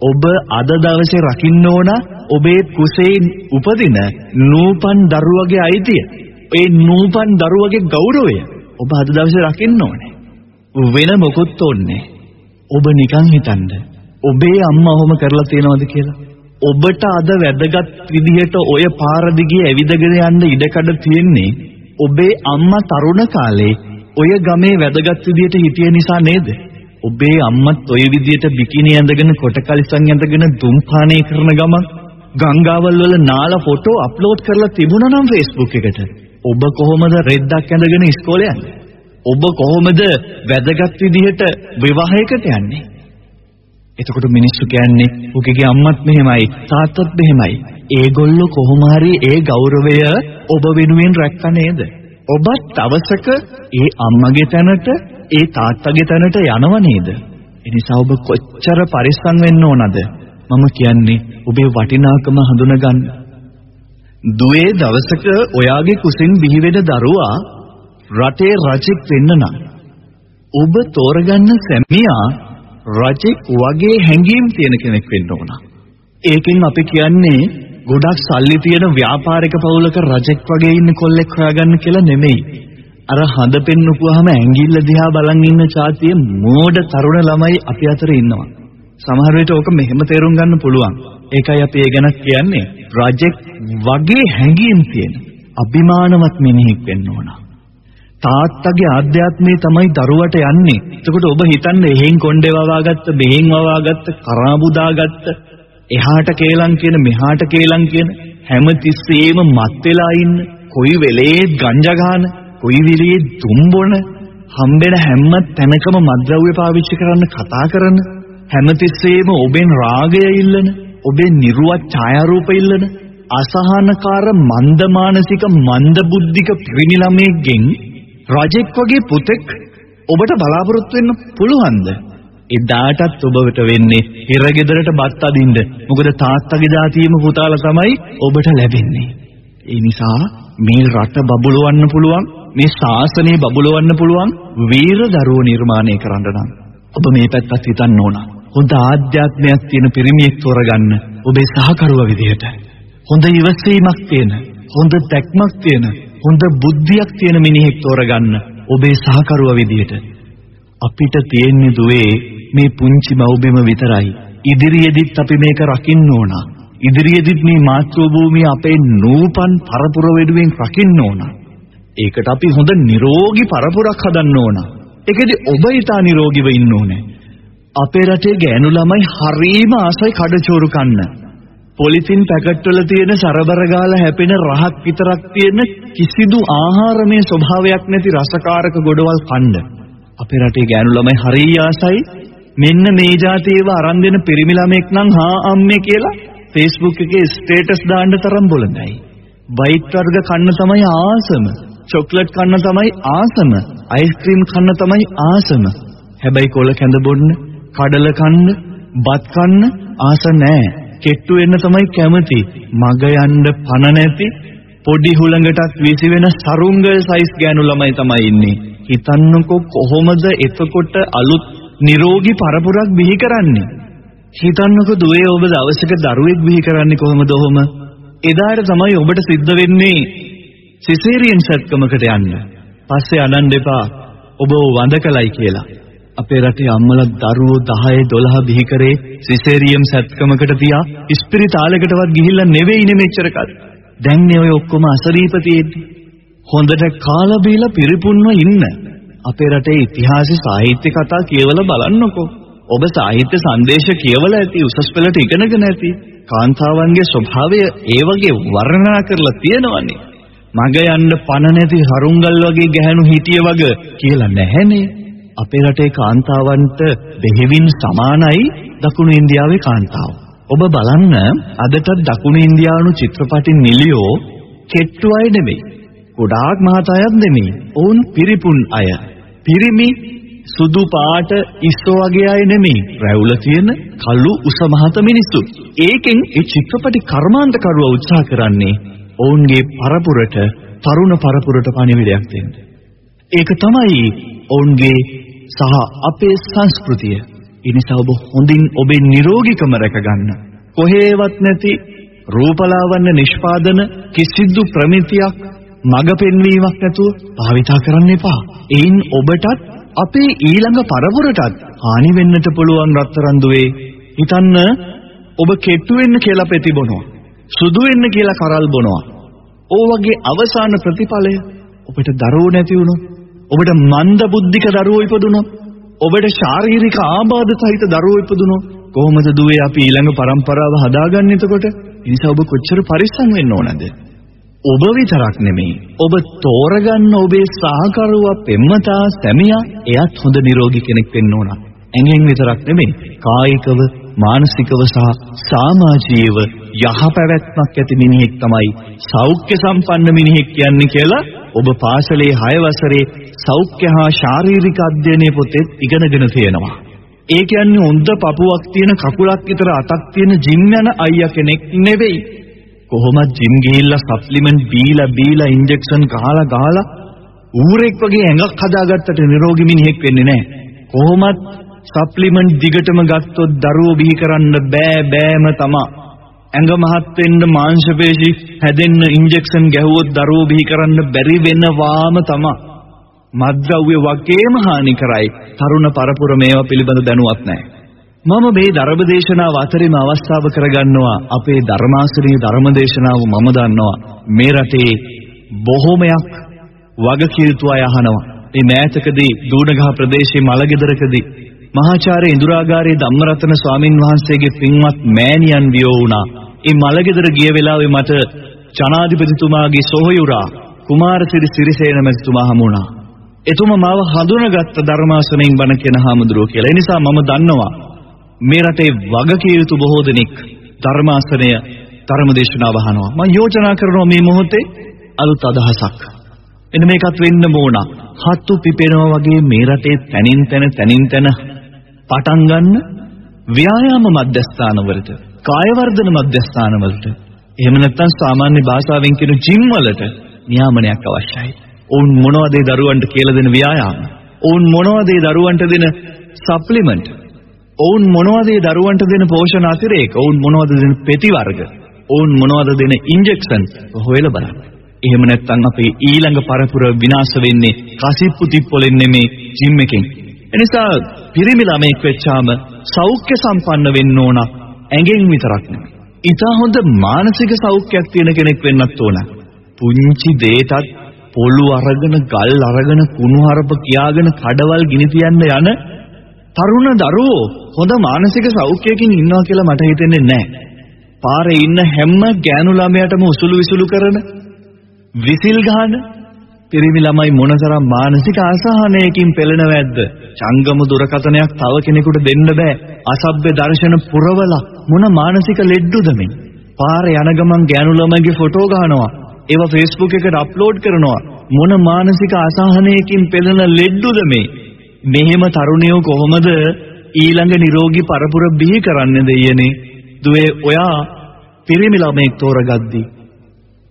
ඔබ අද දවසේ රකින්න ඕන ඔබේ කුසේ උපදින නූපන් දරුවගේ අයිතිය. ඒ නූපන් දරුවගේ ගෞරවය ඔබ අද දවසේ රකින්න ඕනේ. වෙන මොකුත් ඕනේ. ඔබ නිකන් හිතන්න. ඔබේ අම්මා ඔහොම කරලා තියනවද කියලා? ඔබට අද වැදගත් විදිහට ඔය පාර දිගේ ඇවිදගෙන යන්න ඉඩකඩ තියෙන්නේ ඔබේ අම්මා තරුණ කාලේ ඔය ගමේ වැදගත් විදිහට හිටිය නිසා නේද? ඔබේ අම්මත් ඔය විදිහට බිකිනි ඇඳගෙන කොට කලිසම් ඇඳගෙන දුම්පානය කරන ගමන් ගංගාවල් වල නාලා ෆොටෝ අප්ලෝඩ් කරලා තිබුණා නම් Facebook එකට. ඔබ කොහොමද රෙද්දක් ඇඳගෙන ඉස්කෝලේ යන්නේ? ඔබ කොහොමද වැදගත් විදිහට විවාහයකට යන්නේ? එතකොට මිනිස්සු කියන්නේ උගේගේ අම්මත් මෙහෙමයි තාත්තත් මෙහෙමයි. ඒගොල්ලෝ කොහොම හරි ඒ ගෞරවය ඔබ වෙනුවෙන් රැක්ක නේද? ඔබත් දවසක ඒ අම්මගේ තැනට ඒ තාත්තගේ තැනට යනව නේද? එනිසා ඔබ කොච්චර පරිස්සම් වෙන්න ඕනද? මම කියන්නේ ඔබේ වටිනාකම හඳුනගන්න. දුවේ දවසක ඔයාගේ කුසින් බිහිවෙන දරුවා රටේ රජෙක් වෙන්න නම් ඔබ තෝරගන්න සැමියා රජෙක් වගේ හැඟීම් තියෙන කෙනෙක් වෙන්න ඕන. ඒකෙන් අපි කියන්නේ ගොඩක් සල්ලි තියෙන ව්‍යාපාරික පවුලක රජෙක් වගේ ඉන්න කොල්ලෙක් හොයාගන්න කියලා නෙමෙයි. අර හඳ පෙන්නුපුවාම ඇඟිල්ල දිහා බලන් ඉන්න චාතියේ මෝඩ තරුණ ළමයි අපි අතර ඉන්නවා. සමහර විට ඕක මෙහෙම තේරුම් ගන්න පුළුවන්. ඒකයි අපි ඒ ගැන කියන්නේ රජෙක් වගේ හැඟීම් තියෙන අභිමානවත් මිනිහෙක් වෙන්න ඕන. තාත්තගේ ආධ්‍යාත්මය තමයි දරුවට යන්නේ. එතකොට ඔබ හිතන්නේ එහෙන් කොණ්ඩේ වවාගත්ත, මෙහෙන් වවාගත්ත, කරාබුදාගත්ත, එහාට කේලම් කියන, මෙහාට කේලම් කියන හැම තිස්සෙම මත් වෙලා ඉන්න, කොයි වෙලේ ගංජා ගන්න, කොයි වෙලේ දුම්බොන, හම්බෙන හැම තැනකම මද්ද්‍රව්‍ය පාවිච්චි කරන්න කතා කරන, හැම තිස්සෙම ඔබෙන් රාගය ඉල්ලන, ඔබෙන් නිර්වත් ඡායාරූප ඉල්ලන, අසහනකාර මන්ද මානසික මන්ද බුද්ධික පිරිමි ළමයෙක්ගෙන් රජෙක් වගේ පුතෙක් ඔබට බලාපොරොත්තු වෙන්න පුළුවන්ද? එදාටත් ඔබට වෙන්නේ හිරගෙදරට බත් අදින්න. මොකද තාත්තගේ જાතියෙම පුතාලා තමයි ඔබට ලැබෙන්නේ. ඒ නිසා මේ රට බබලවන්න පුළුවන්, මේ ශාසනය බබලවන්න පුළුවන් වීර දරුවෝ නිර්මාණය කරන්න නම් ඔබ මේ පැත්තත් හිතන්න ඕන. හොඳ ආධ්‍යාත්මයක් තියෙන පිරිමියෙක් තෝරගන්න ඔබේ සහකරුවා විදිහට. හොඳ ඉවසීමක් තියෙන, හොඳ දැක්මක් තියෙන හොඳ බුද්ධියක් තියෙන මිනිහෙක් තෝරගන්න ඔබේ සහකරුවා විදියට. අපිට තියෙන්නේ දුවේ මේ පුංචි මව්බිම විතරයි. ඉදිරියේදීත් අපි මේක රකින්න ඕන. ඉදිරියේදීත් මේ මාතෘ භූමිය අපේ නූපන් පරපුර වෙනුවෙන් රකින්න ඕන. ඒකට අපි හොඳ නිරෝගී පරපුරක් හදන්න ඕන. ඒකෙදි ඔබ ඊට නිරෝගීව ඉන්න ඕනේ. අපේ රටේ ගෑනු ළමයි හරීම ආසයි කඩචෝරු කන්න. පොලිතින් පැකට් වල තියෙන සරබර ගාලා හැපෙන රහක් විතරක් තියෙන කිසිදු ආහාරමය ස්වභාවයක් නැති රසකාරක ගොඩවල් කන්න. අපේ රටේ ගෑනු ළමයි හරිය ආසයි මෙන්න මේ જાතියව අරන් දෙන පිරිමි ළමෙක් නම් හා අම්මේ කියලා Facebook එකේ ස්ටේටස් දාන්න තරම් බොළඳයි. වයිට් වර්ග කන්න තමයි ආසම. චොක්ලට් කන්න තමයි ආසම. අයිස්ක්‍රීම් කන්න තමයි ආසම. හැබැයි කොල කැඳ බොන්න, කඩල කන්න, බත් කන්න ආස නැහැ. කෙට්ටු වෙන්න තමයි කැමති. මග යන්න පණ නැති පොඩි හුළඟටත් විසි වෙන සරුංග සයිස් ගෑනු ළමයි තමයි ඉන්නේ. හිතන්නකෝ කොහොමද එතකොට අලුත් නිරෝගී පරපුරක් බිහි කරන්නේ? හිතන්නකෝ දුවේ ඔබ දවසක දරුවෙක් බිහි කරන්නේ කොහොමද ඔහොම? එදාට තමයි ඔබට සිද්ධ වෙන්නේ සිසේරියන් සත්කමකට යන්න. පස්සේ අනන්න එපා. ඔබ වඳකලයි කියලා. අපේ රටේ අම්මලා දරුවෝ 10 12 බිහි කරේ සිසේරියම් සැත්කමකට තියා ඉස්පිරිතාලයකටවත් ගිහිල්ලා නෙවෙයිනේ මෙච්චර කල්. දැන්නේ ඔය ඔක්කොම අසරීප තියෙන්නේ. හොඳට කාලා බීලා පිරිපුන්ව ඉන්න. අපේ රටේ ඉතිහාස සාහිත්‍ය කතා කියවලා බලන්නකෝ. ඔබ සාහිත්‍ය සංදේශ කියවලා ඇති උසස් පෙළට ඉගෙනගෙන ඇති. කාන්තාවන්ගේ ස්වභාවය ඒ වගේ වර්ණනා කරලා තියෙනවනේ. මග යන්න පණ නැති හරුංගල් වගේ ගැහණු හිටිය වගේ කියලා නැහැනේ. අපේ රටේ කාන්තාවන්ට බෙහෙවින් සමානයි දකුණු ඉන්දියාවේ කාන්තාව. ඔබ බලන්න අදට දකුණු ඉන්දියානු චිත්‍රපටි නිලියෝ කෙට්ටු අය නෙමෙයි. ගොඩාක් මහත අයත් නෙමෙයි. ඔවුන් පිරිපුන් අය. පිරිමි සුදු පාට ඉස්සෝ වගේ අය නෙමෙයි. රැවුල තියෙන කළු උස මහත මිනිස්සු. ඒකෙන් ඒ චිත්‍රපටි කර්මාන්තකරුවා උත්සාහ කරන්නේ ඔවුන්ගේ පරපුරට තරුණ පරපුරට පණිවිඩයක් දෙන්න. ඒක තමයි ඔවුන්ගේ සහ අපේ සංස්කෘතිය. ඒ නිසා ඔබ හොඳින් ඔබේ නිරෝගීකම රැකගන්න. කොහේවත් නැති රූපලාවන්‍ය නිෂ්පාදන කිසිදු ප්‍රමිතියක් මඟ පෙන්වීමක් නැතුව භාවිතා කරන්න එපා. එයින් ඔබටත් අපේ ඊළඟ පරපුරටත් හානි වෙන්නට පුළුවන් රත්තරන් දුවේ. හිතන්න ඔබ කෙට්ටු වෙන්න කියලා ප්‍රතිබොනවා. සුදු වෙන්න කියලා කරල් බොනවා. ඕ වගේ අවසාන ප්‍රතිඵලය ඔබට දරුවෝ නැති වුණොත් ඔබට මන්ද බුද්ධික දරුවෝ ඉපදුනොත් ඔබට ශාරීරික ආබාධ සහිත දරුවෝ ඉපදුනොත් කොහොමද දුවේ අපි ඊළඟ પરම්පරාව හදාගන්නේ එතකොට? ඒ නිසා ඔබ කොච්චර පරිස්සම් වෙන්න ඕනද? ඔබ විතරක් නෙමෙයි ඔබ තෝරගන්න ඔබේ සහකරුවා පෙම්මතා සැමියා එයත් හොඳ නිරෝගී කෙනෙක් වෙන්න ඕන. ඇඟෙන් විතරක් නෙමෙයි කායිකව මානසිකව සහ සමාජීයව යහපැවැත්මක් ඇති මිනිහෙක් තමයි සෞඛ්‍ය සම්පන්න මිනිහෙක් කියන්නේ කියලා ඔබ පාසලේ 6 වසරේ සෞඛ්‍ය හා ශාරීරික අධ්‍යයනයේ පොතේ ඉගෙනගෙන තියෙනවා. ඒ කියන්නේ හොඳ පපුවක් තියෙන කකුලක් විතර අතක් තියෙන ජිම් යන අයියා කෙනෙක් නෙවෙයි. කොහොමද ජිම් ගිහිල්ලා සප්ලිමන්ට් බීලා බීලා ඉන්ජෙක්ෂන් ගහලා ගහලා ඌරෙක් වගේ ඇඟක් හදාගත්තට නිරෝගී මිනිහෙක් වෙන්නේ නැහැ. කොහොමත් සප්ලිමන්ට් දිගටම ගත්තොත් දරුවෝ බිහි කරන්න බෑ බෑම තමා. ඇඟ මහත් වෙන්න මාංශ පේශි හැදෙන්න ඉන්ජෙක්ෂන් ගැහුවොත් දරුවෝ බිහි කරන්න බැරි වෙනවාම තමා. මද්ද්‍රව්‍ය වගේම හානි කරයි. තරුණ පරපුර මේවා පිළිබඳ දැනුවත් නැහැ. මම මේ ධර්මදේශනාව අතරින්ම අවස්ථාව කරගන්නවා අපේ ධර්මාසනීය ධර්මදේශනාව මම දන්නවා මේ රටේ බොහොමයක් වගකීතු අය අහනවා. මේ මෑතකදී දූණගහ ප්‍රදේශයේ මලගෙදරකදී මහාචාර්ය ඉඳුරාගාරයේ ධම්මරතන ස්වාමින් වහන්සේගේ පින්වත් මෑණියන් වියෝ වුණා. ඒ මලගෙදර ගිය වෙලාවේ මට ජනාධිපතිතුමාගේ සොහොයුරා කුමාරසිරි සිරිසේන මැතිතුමා හමු වුණා. එතුමා මාව හඳුනාගත්ත ධර්මාසනෙන් බණ කියන හාමුදුරුවෝ කියලා. ඒ නිසා මම දන්නවා මේ රටේ වගකිය යුතු බොහෝ දෙනෙක් ධර්මාසනය ධර්මදේශනාව අහනවා. මම යෝජනා කරනවා මේ මොහොතේ අලුත් අදහසක්. එන්න මේකත් වෙන්න ඕන. හත්තු පිපෙනවා වගේ මේ රටේ තනින් තන තනින් තන පටන් ගන්න ව්‍යායාම මධ්‍යස්ථානවලට, කාය වර්ධන මධ්‍යස්ථානවලට, එහෙම නැත්නම් සාමාන්‍ය භාෂාවෙන් කියන ජිම් වලට නියාමනයක් අවශ්‍යයි. ඔවුන් මොනවද ඒ දරුවන්ට කියලා දෙන ව්‍යායාම? ඔවුන් මොනවද ඒ දරුවන්ට දෙන සප්ලිමන්ට්? ඔවුන් මොනවද ඒ දරුවන්ට දෙන පෝෂණ අතිරේක? ඔවුන් මොනවද දෙන පෙති වර්ග? ඔවුන් මොනවද දෙන ඉන්ජෙක්ෂන්? හොයලා බලන්න. එහෙම නැත්නම් අපේ ඊළඟ පරපුර විනාශ වෙන්නේ කසිප්පු තිප්පොලෙන් නෙමේ ජිම් එකෙන්. එනිසා පිරිමි ළමෙක් වෙච්චාම සෞඛ්‍ය සම්පන්න වෙන්න ඕන ඇඟෙන් විතරක් නෙමෙයි. ඊට හොඳ මානසික සෞඛ්‍යයක් තියෙන කෙනෙක් වෙන්නත් ඕන. පුංචි දෙයටත් පොළු අරගෙන ගල් අරගෙන කුණු හරප කියාගෙන කඩවල් ගිනි තියන්න යන තරුණ දරුවෝ හොඳ මානසික සෞඛ්‍යයකින් ඉන්නවා කියලා මට හිතෙන්නේ නැහැ. පාරේ ඉන්න හැම ගෑනු ළමයාටම උසුළු විසුළු කරන විසිල් ගහන පිරිමි ළමයි මොනතරම් මානසික අසහනයකින් පෙළෙනවද? චංගම දුරකථනයක් තව කෙනෙකුට දෙන්න බෑ. අසභ්‍ය දර්ශන පුරවලා මොන මානසික ලෙඩ්ඩුද මේ? පාරේ යන ගමන් ගෑනු ළමයිගේ ෆොටෝ ගහනවා. ඒවා Facebook එකට අප්ලෝඩ් කරනවා. මොන මානසික අසහනයකින් පෙළෙන ලෙඩ්ඩුද මේ? මෙහෙම තරුණයෝ කොහොමද ඊළඟ නිරෝගී පරපුර බිහි කරන්නේ දෙයනේ? දුවේ ඔයා පිරිමි ළමෙක් තෝරගද්දී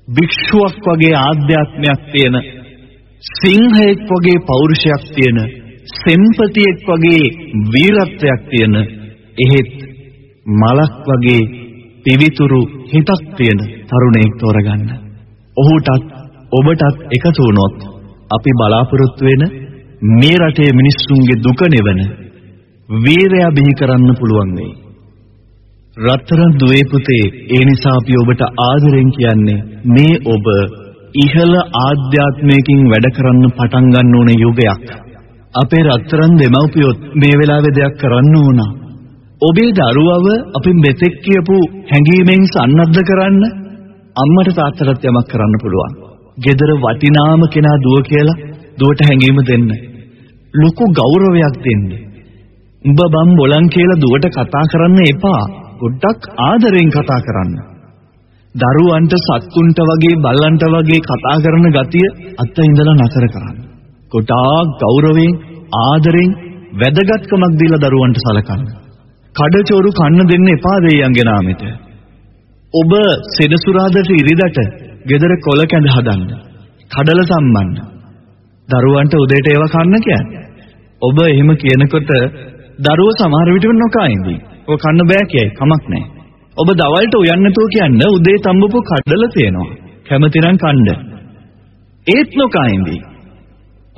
භික්ෂුවක් වගේ ආධ්‍යාත්මයක් තියෙන සිංහයෙක් වගේ පෞරුෂයක් තියෙන සෙම්පතියෙක් වගේ වීරත්වයක් තියෙන එහෙත් මලක් වගේ පිවිතුරු හිතක් තියෙන තරුණයෙක් තෝරගන්න. ඔහුටත් ඔබටත් එකතු වුණොත් අපි බලාපොරොත්තු වෙන මේ රටේ මිනිස්සුන්ගේ දුක නෙවන වීරයා බිහි කරන්න පුළුවන් වෙයි. රත්තරන් දුවේ පුතේ ඒ නිසා අපි ඔබට ආදරෙන් කියන්නේ මේ ඔබ ඉහළ ආධ්‍යාත්මයකින් වැඩ කරන්න පටන් ගන්න ඕන යුගයක්. අපේ රත්තරන් දෙමව්පියොත් මේ වෙලාවේ දෙයක් කරන්න ඕන. ඔබේ දරුවව අපි මෙතෙක් කියපු හැඟීමෙන් සන්නද්ධ කරන්න අම්මට තාත්තටත් යමක් කරන්න පුළුවන්. gedara වටිනාම කෙනා දුව කියලා දුවට හැඟීම දෙන්න. ලොකු ගෞරවයක් දෙන්න. උඹ බම් බොලන් කියලා දුවට කතා කරන්න එපා. පොඩ්ඩක් ආදරෙන් කතා කරන්න. දරුවන්ට සත්තුන්ට වගේ බල්ලන්ට වගේ කතා කරන ගතිය අත ඉඳලා නතර කරන්න. ගොඩාක් ගෞරවයෙන් ආදරෙන් වැදගත්කමක් දීලා දරුවන්ට සලකන්න. කඩචෝරු කන්න දෙන්න එපා දෙයියන්ගේ නාමෙට. ඔබ සෙනසුරාදට ඉරිදට ගෙදර කොල කැඳ හදන්න. කඩල සම්මන්න. දරුවන්ට උදේට ඒව කන්න කියන්නේ. ඔබ එහෙම කියනකොට දරුවෝ සමහර විට නොකා ඉඳී. ඔය කන්න බෑ කියයි කමක් නැහැ. ඔබ දවල්ට උයන්න නැතුව කියන්න උදේ තම්බපු කඩල තියෙනවා. කැමතිනම් කන්න. ඒත් නොකා ඉඳී.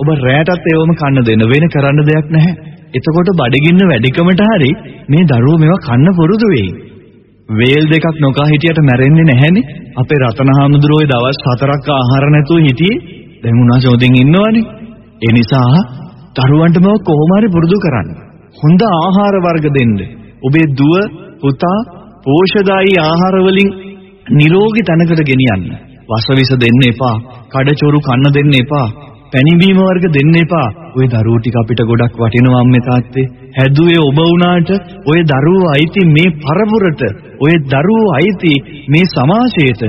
ඔබ රැයටත් ඒවම කන්න දෙන්න වෙන කරන්න දෙයක් නැහැ. එතකොට බඩගින්න වැඩිකමට හරි මේ දරුවෝ මේවා කන්න පුරුදු වෙයි. වේල් දෙකක් නොකා හිටියට මැරෙන්නේ නැහැනේ. අපේ රතනහාමුදුරුවෝ දවස් හතරක් ආහාර නැතුව හිටියේ. දැන් උනාසෝදින් ඉන්නවනේ. ඒ නිසා දරුවන්ට මේව කොහොම හරි පුරුදු කරන්න. හොඳ ආහාර වර්ග දෙන්න. ඔබේ දුව පුතා පෝෂදායී ආහාර වලින් නිරෝගී තැනකට ගෙනියන්න. වසවිස දෙන්න එපා. කඩචොරු කන්න දෙන්න එපා. පැණිබීම වර්ග දෙන්න එපා. ওই දරුවෝ ටික අපිට ගොඩක් වටිනවා අම්මේ තාත්තේ. හැදුවේ ඔබ වුණාට ওই දරුවෝ අයිති මේ පරපුරට, ওই දරුවෝ අයිති මේ සමාජයට.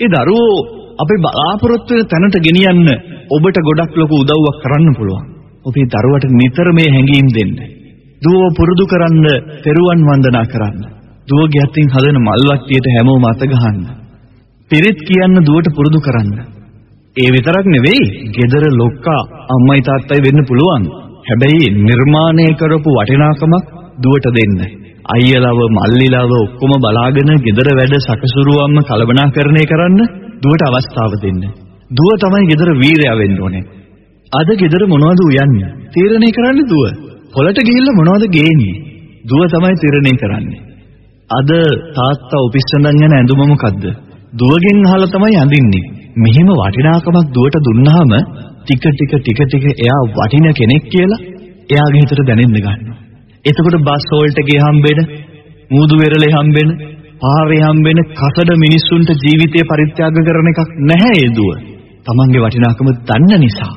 ඒ දරුවෝ අපේ බලාපොරොත්තු වෙන තැනට ගෙනියන්න ඔබට ගොඩක් ලොකු උදව්වක් කරන්න පුළුවන්. ඔබේ දරුවට නිතර මේ හැඟීම් දෙන්න. දුව පුරුදු කරන්න, තෙරුවන් වන්දනා කරන්න. දුවගේ අතින් හදන මල්වට්ටියට හැමෝම අත ගහන්න. පිරිත් කියන්න දුවට පුරුදු කරන්න. ඒ විතරක් නෙවෙයි, gedara ලොක්කා අම්මයි තාත්තයි වෙන්න පුළුවන්. හැබැයි නිර්මාණය කරපු වටිනාකමක් දුවට දෙන්න. අයියලව මල්ලිලව ඔක්කොම බලාගෙන gedara වැඩ සකසුරුවම්ම කලබනාකරණය කරන්න දුවට අවස්ථාව දෙන්න. දුව තමයි gedara වීරයා වෙන්න ඕනේ. අද gedara මොනවද උයන්නේ? තීරණය කරන්නේ දුව. පොළට ගිහිල්ලා මොනවද ගේන්නේ? දුව තමයි තීරණය කරන්නේ. අද තාත්තා ඔෆිස් යන යන ඇඳුම මොකද්ද? දුවගෙන් අහලා තමයි අඳින්නේ. මෙහිම වටිනාකමක් දුවට දුන්නාම ටික ටික ටික ටික එයා වටින කෙනෙක් කියලා එයාගේ හිතට දැනෙන්න ගන්නවා. එතකොට බස් හෝල්ට් එකේ හම්බෙන, මූදු වෙරළේ හම්බෙන, පාරේ හම්බෙන කසඩ මිනිස්සුන්ට ජීවිතය පරිත්‍යාග කරන එකක් නැහැ ඒ දුව. Tamange වටිනාකම දන්න නිසා.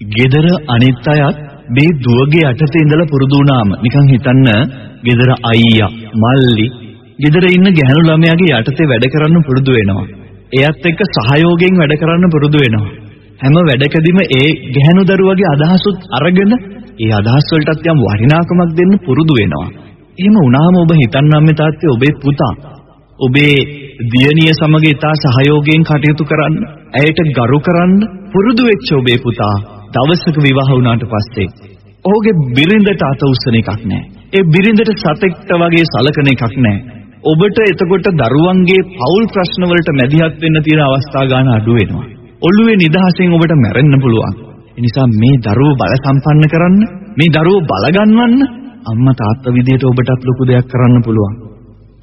gedara අනිත් අයත් මේ දුවගේ යටතේ ඉඳලා පුරුදු වුණාම නිකන් හිතන්න gedara අයියා මල්ලි gedara ඉන්න ගැහණු ළමයාගේ යටතේ වැඩ කරන්න පුරුදු වෙනවා. එයත් එක්ක සහයෝගයෙන් වැඩ කරන්න පුරුදු වෙනවා. හැම වැඩකදීම ඒ ගැහණු දරුවගේ අදහසුත් අරගෙන ඒ අදහස් වලටත් යම් වටිනාකමක් දෙන්න පුරුදු වෙනවා. එහෙම වුණාම ඔබ හිතන්නම් මේ තාත්තේ ඔබේ පුතා ඔබේ දියණිය සමග ඉතා සහයෝගයෙන් කටයුතු කරන්න, ඇයට ගරු කරන්න පුරුදු වෙච්ච ඔබේ පුතා දවසක විවාහ වුණාට පස්සේ ඔහුගේ බිරිඳට අත උස්සන එකක් නැහැ. ඒ බිරිඳට සතෙක්ට වගේ සලකන එකක් නැහැ. ඔබට එතකොට දරුවන්ගේ පෞල් ප්‍රශ්න වලට මැදිහත් වෙන්න තියෙන අවස්ථා ගන්න අඩු වෙනවා. ඔළුවේ නිදහසෙන් ඔබට මැරෙන්න පුළුවන්. ඒ නිසා මේ දරුවෝ බල සම්පන්න කරන්න, මේ දරුවෝ බල ගන්නවන්න අම්මා තාත්තා විදියට ඔබටත් ලොකු දෙයක් කරන්න පුළුවන්.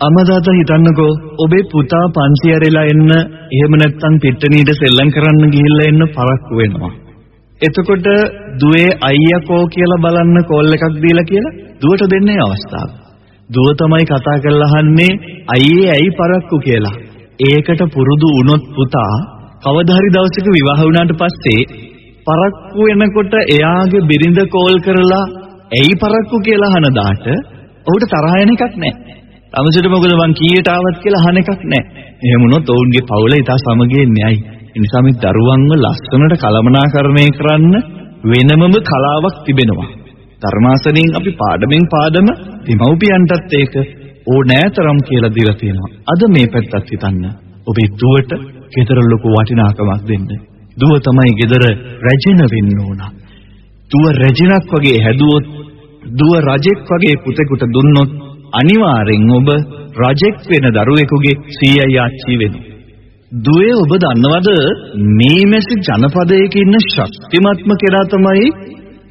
අම්මා තාත්තා හිතන්නකෝ ඔබේ පුතා පන්සි ඇරෙලා එන්න එහෙම නැත්නම් පිට්ටනියට සෙල්ලම් කරන්න ගිහිල්ලා එන්න පරක්කු වෙනවා. එතකොට දුවේ අයියකෝ කියලා බලන්න කෝල් එකක් දීලා කියලා දුවට දෙන්නේ අවස්ථාව. දුව තමයි කතා කරලා අහන්නේ අයියේ ඇයි පරක්කු කියලා. ඒකට පුරුදු වුණොත් පුතා කවදා හරි දවසක විවාහ වුණාට පස්සේ පරක්කු වෙනකොට එයාගේ බිරිඳ කෝල් කරලා ඇයි පරක්කු කියලා අහන දාට ඔහුට තරහ යන එකක් නැහැ. තමසට මොකද මං කීයට ආවත් කියලා අහන එකක් නැහැ. එහෙම වුණොත් ඔවුන්ගේ පවුල ඊට සමගියෙන් න්යායි. ඒ නිසා මේ දරුවන්ව ලස්සනට කළමනාකරණය කරන්න වෙනමම කලාවක් තිබෙනවා. ධර්මාසනෙන් අපි පාඩමෙන් පාඩම දෙමව්පියන්ටත් ඒක ඕනෑතරම් කියලා දීලා තියෙනවා. අද මේ පැත්තත් හිතන්න. ඔබේ දුවට ගෙදර ලොකු වටිනාකමක් දෙන්න. දුව තමයි ගෙදර රැජින වෙන්න ඕන. දුව රැජිනක් වගේ හැදුවොත් දුව රජෙක් වගේ පුතෙකුට දුන්නොත් අනිවාර්යෙන් ඔබ රජෙක් වෙන දරුවෙකුගේ සීයයි ආච්චි වෙනවා. දුවේ ඔබ දන්නවද මේ මැසි ජනපදයක ඉන්න ශක්තිමත්ම කෙනා තමයි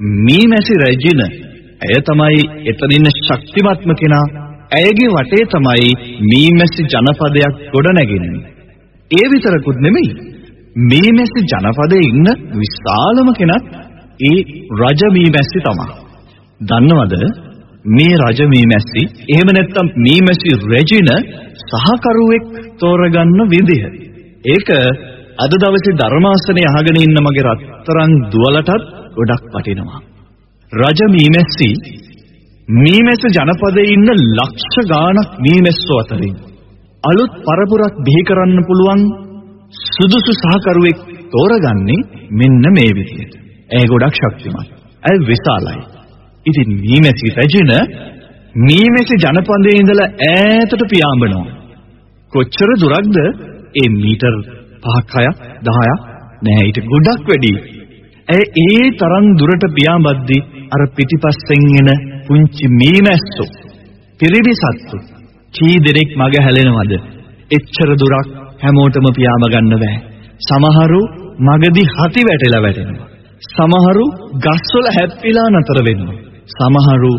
මීමැසි රැජින. ඇය තමයි එතන ඉන්න ශක්තිමත්ම කෙනා. ඇයගේ වටේ තමයි මීමැසි ජනපදයක් ගොඩනැගෙන්නේ. ඒ විතරකුත් නෙමෙයි. මීමැසි ජනපදයේ ඉන්න විශාලම කෙනත් ඒ රජ මීමැසි තමයි. දන්නවද? මේ රජ මීමැසි එහෙම නැත්නම් මීමැසි රැජින සහකරුවෙක් තෝරගන්න විදිහ. ඒක අද දවසේ ධර්මාසනේ අහගෙන ඉන්න මගේ රත්තරන් දුවලටත් ගොඩක් වටිනවා. රජ මීමැස්සි මීමැස්ස ජනපදයේ ඉන්න ලක්ෂ ගාණක් මීමැස්සෝ අතරින් අලුත් පරපුරක් බිහි කරන්න පුළුවන් සුදුසු සහකරුවෙක් තෝරගන්නේ මෙන්න මේ විදිහට. ඇය ගොඩක් ශක්තිමත්. ඇය විශාලයි. ඉතින් මීමැසි රජින මීමැසි ජනපදයේ ඉඳලා ඈතට පියාඹනවා. කොච්චර දුරක්ද? ඒ මීටර් 5ක් 6ක් 10ක් නෑ ඊට ගොඩක් වැඩි. ඇය ඒ තරම් දුරට පියාඹද්දී අර පිටිපස්සෙන් එන පුංචි මීමැස්සෝ පිරිමිසත්තු කී දෙනෙක් මග හැලෙනවද? එච්චර දුරක් හැමෝටම පියාඹ ගන්න බෑ. සමහරු මගදී හති වැටෙලා වැටෙනවා. සමහරු ගස්වල හැප්පිලා නතර වෙනවා. සමහරු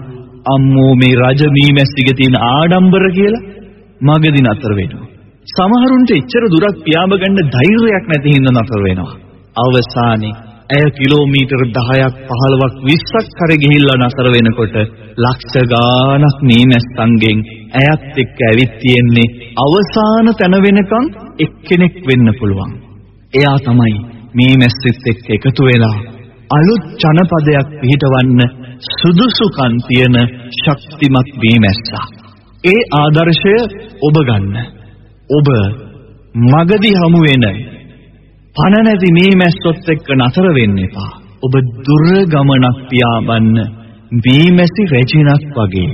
අම්මෝ මේ රජ මීමැස්සිගේ තියෙන ආඩම්බර කියලා මගදී නතර වෙනවා. සමහරුන්ට එච්චර දුරක් පියාඹ ගන්න ධෛර්යයක් නැති හින්දා නතර වෙනවා. අවසානයේ ඇය කිලෝමීටර් 10ක් 15ක් 20ක් කර ගිහිල්ලා නතර වෙනකොට ලක්ෂ ගාණක් මීමැස්සන්ගෙන් ඇයත් එක්ක ඇවිත් තියෙන්නේ අවසාන තැන වෙනකන් එක්කෙනෙක් වෙන්න පුළුවන්. එයා තමයි මීමැස්සෙත් එක්ක එකතු වෙලා අලුත් ජනපදයක් පිහිටවන්න සුදුසුකම් තියෙන ශක්තිමත් මීමැස්සා. ඒ ආදර්ශය ඔබ ගන්න. ඔබ මගදී හමු වෙන පණ නැති මීමැස්සොත් එක්ක නතර වෙන්න එපා. ඔබ දුර ගමනක් පියාඹන්න මීමැසි රැජිනක් වගේ.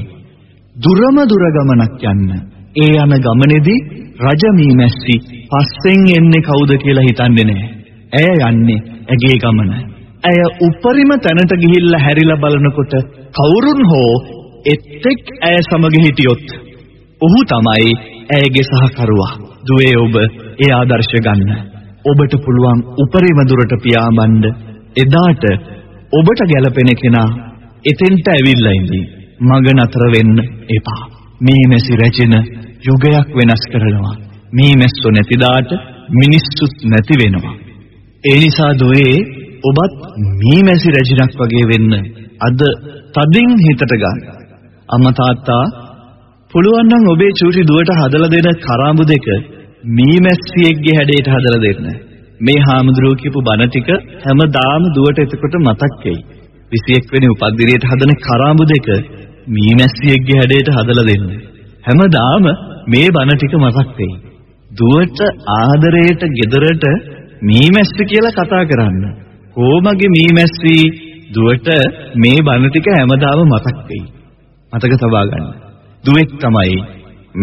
දුරම දුර ගමනක් යන්න. ඒ යන ගමනේදී රජ මීමැස්සි පස්සෙන් එන්නේ කවුද කියලා හිතන්නේ නැහැ. ඇය යන්නේ ඇගේ ගමන. ඇය උපරිම තැනට ගිහිල්ලා හැරිලා බලනකොට කවුරුන් හෝ එත්තෙක් ඇය සමග හිටියොත් ඔහු තමයි ඇයගේ සහකරුවා. දුවේ ඔබ ඒ ආදර්ශ ගන්න. ඔබට පුළුවන් උපරිම දුරට පියාඹන්න. එදාට ඔබට ගැළපෙන කෙනා එතෙන්ට ඇවිල්ලා ඉඳී. මග නතර වෙන්න එපා. මේ මැසි රැජින යුගයක් වෙනස් කරනවා. මේ මැස්සෝ නැතිදාට මිනිස්සුත් නැති වෙනවා. ඒ නිසා දුවේ ඔබත් මේ මැසි රැජිනක් වගේ වෙන්න අද තදින් හිතට ගන්න. අම්මා තාත්තා පුළුවන් නම් ඔබේ චූටි දුවට හදලා දෙන කරාඹු දෙක මීමැස්සියෙක්ගේ හැඩයට හදලා දෙන්න. මේ හාමුදුරුවෝ කියපු බණ ටික හැමදාම දුවට එතකොට මතක් වෙයි. 21 වෙනි උපද්දිරියට හදන කරාඹු දෙක මීමැස්සියෙක්ගේ හැඩයට හදලා දෙන්න. හැමදාම මේ බණ ටික මතක් වෙයි. දුවට ආදරයට ගෙදරට මීමැස්සි කියලා කතා කරන්න. කොමගේ මීමැස්සි දුවට මේ බණ ටික හැමදාම මතක් වෙයි. මතක තබා ගන්න. දුවෙක් තමයි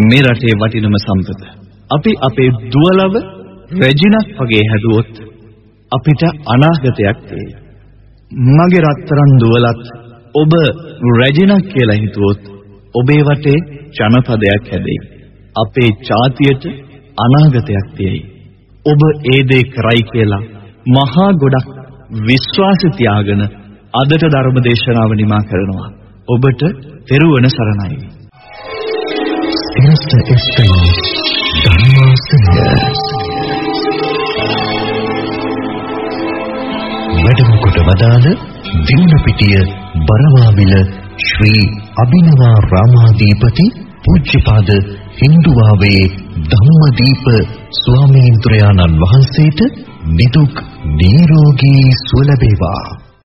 මේ රටේ වටිනම සම්පත. අපි අපේ දුවලව රෙජිනක් වගේ හැදුවොත් අපිට අනාගතයක් තියෙයි. මගේ රත්තරන් දුවලත් ඔබ රෙජිනක් කියලා හිතුවොත් ඔබේ වටේ ජනපදයක් හැදෙයි. අපේ ජාතියට අනාගතයක් තියෙයි. ඔබ ඒ දේ කරයි කියලා මහා ගොඩක් විශ්වාස තියාගෙන අදට ධර්ම දේශනාව නිමා කරනවා. ඔබට පෙරවන සරණයි. සිරස FM ධර්මාසනය වැඩම කොට වදාළ දිනපිටිය බරවාවිල ශ්‍රී අභිනවා රාමාදීපති පූජ්‍යපාද හින්දුවාවේ ධම්මදීප ස්වාමීන් වහන්සේට නිදුක් නිරෝගී සුව ලැබේවා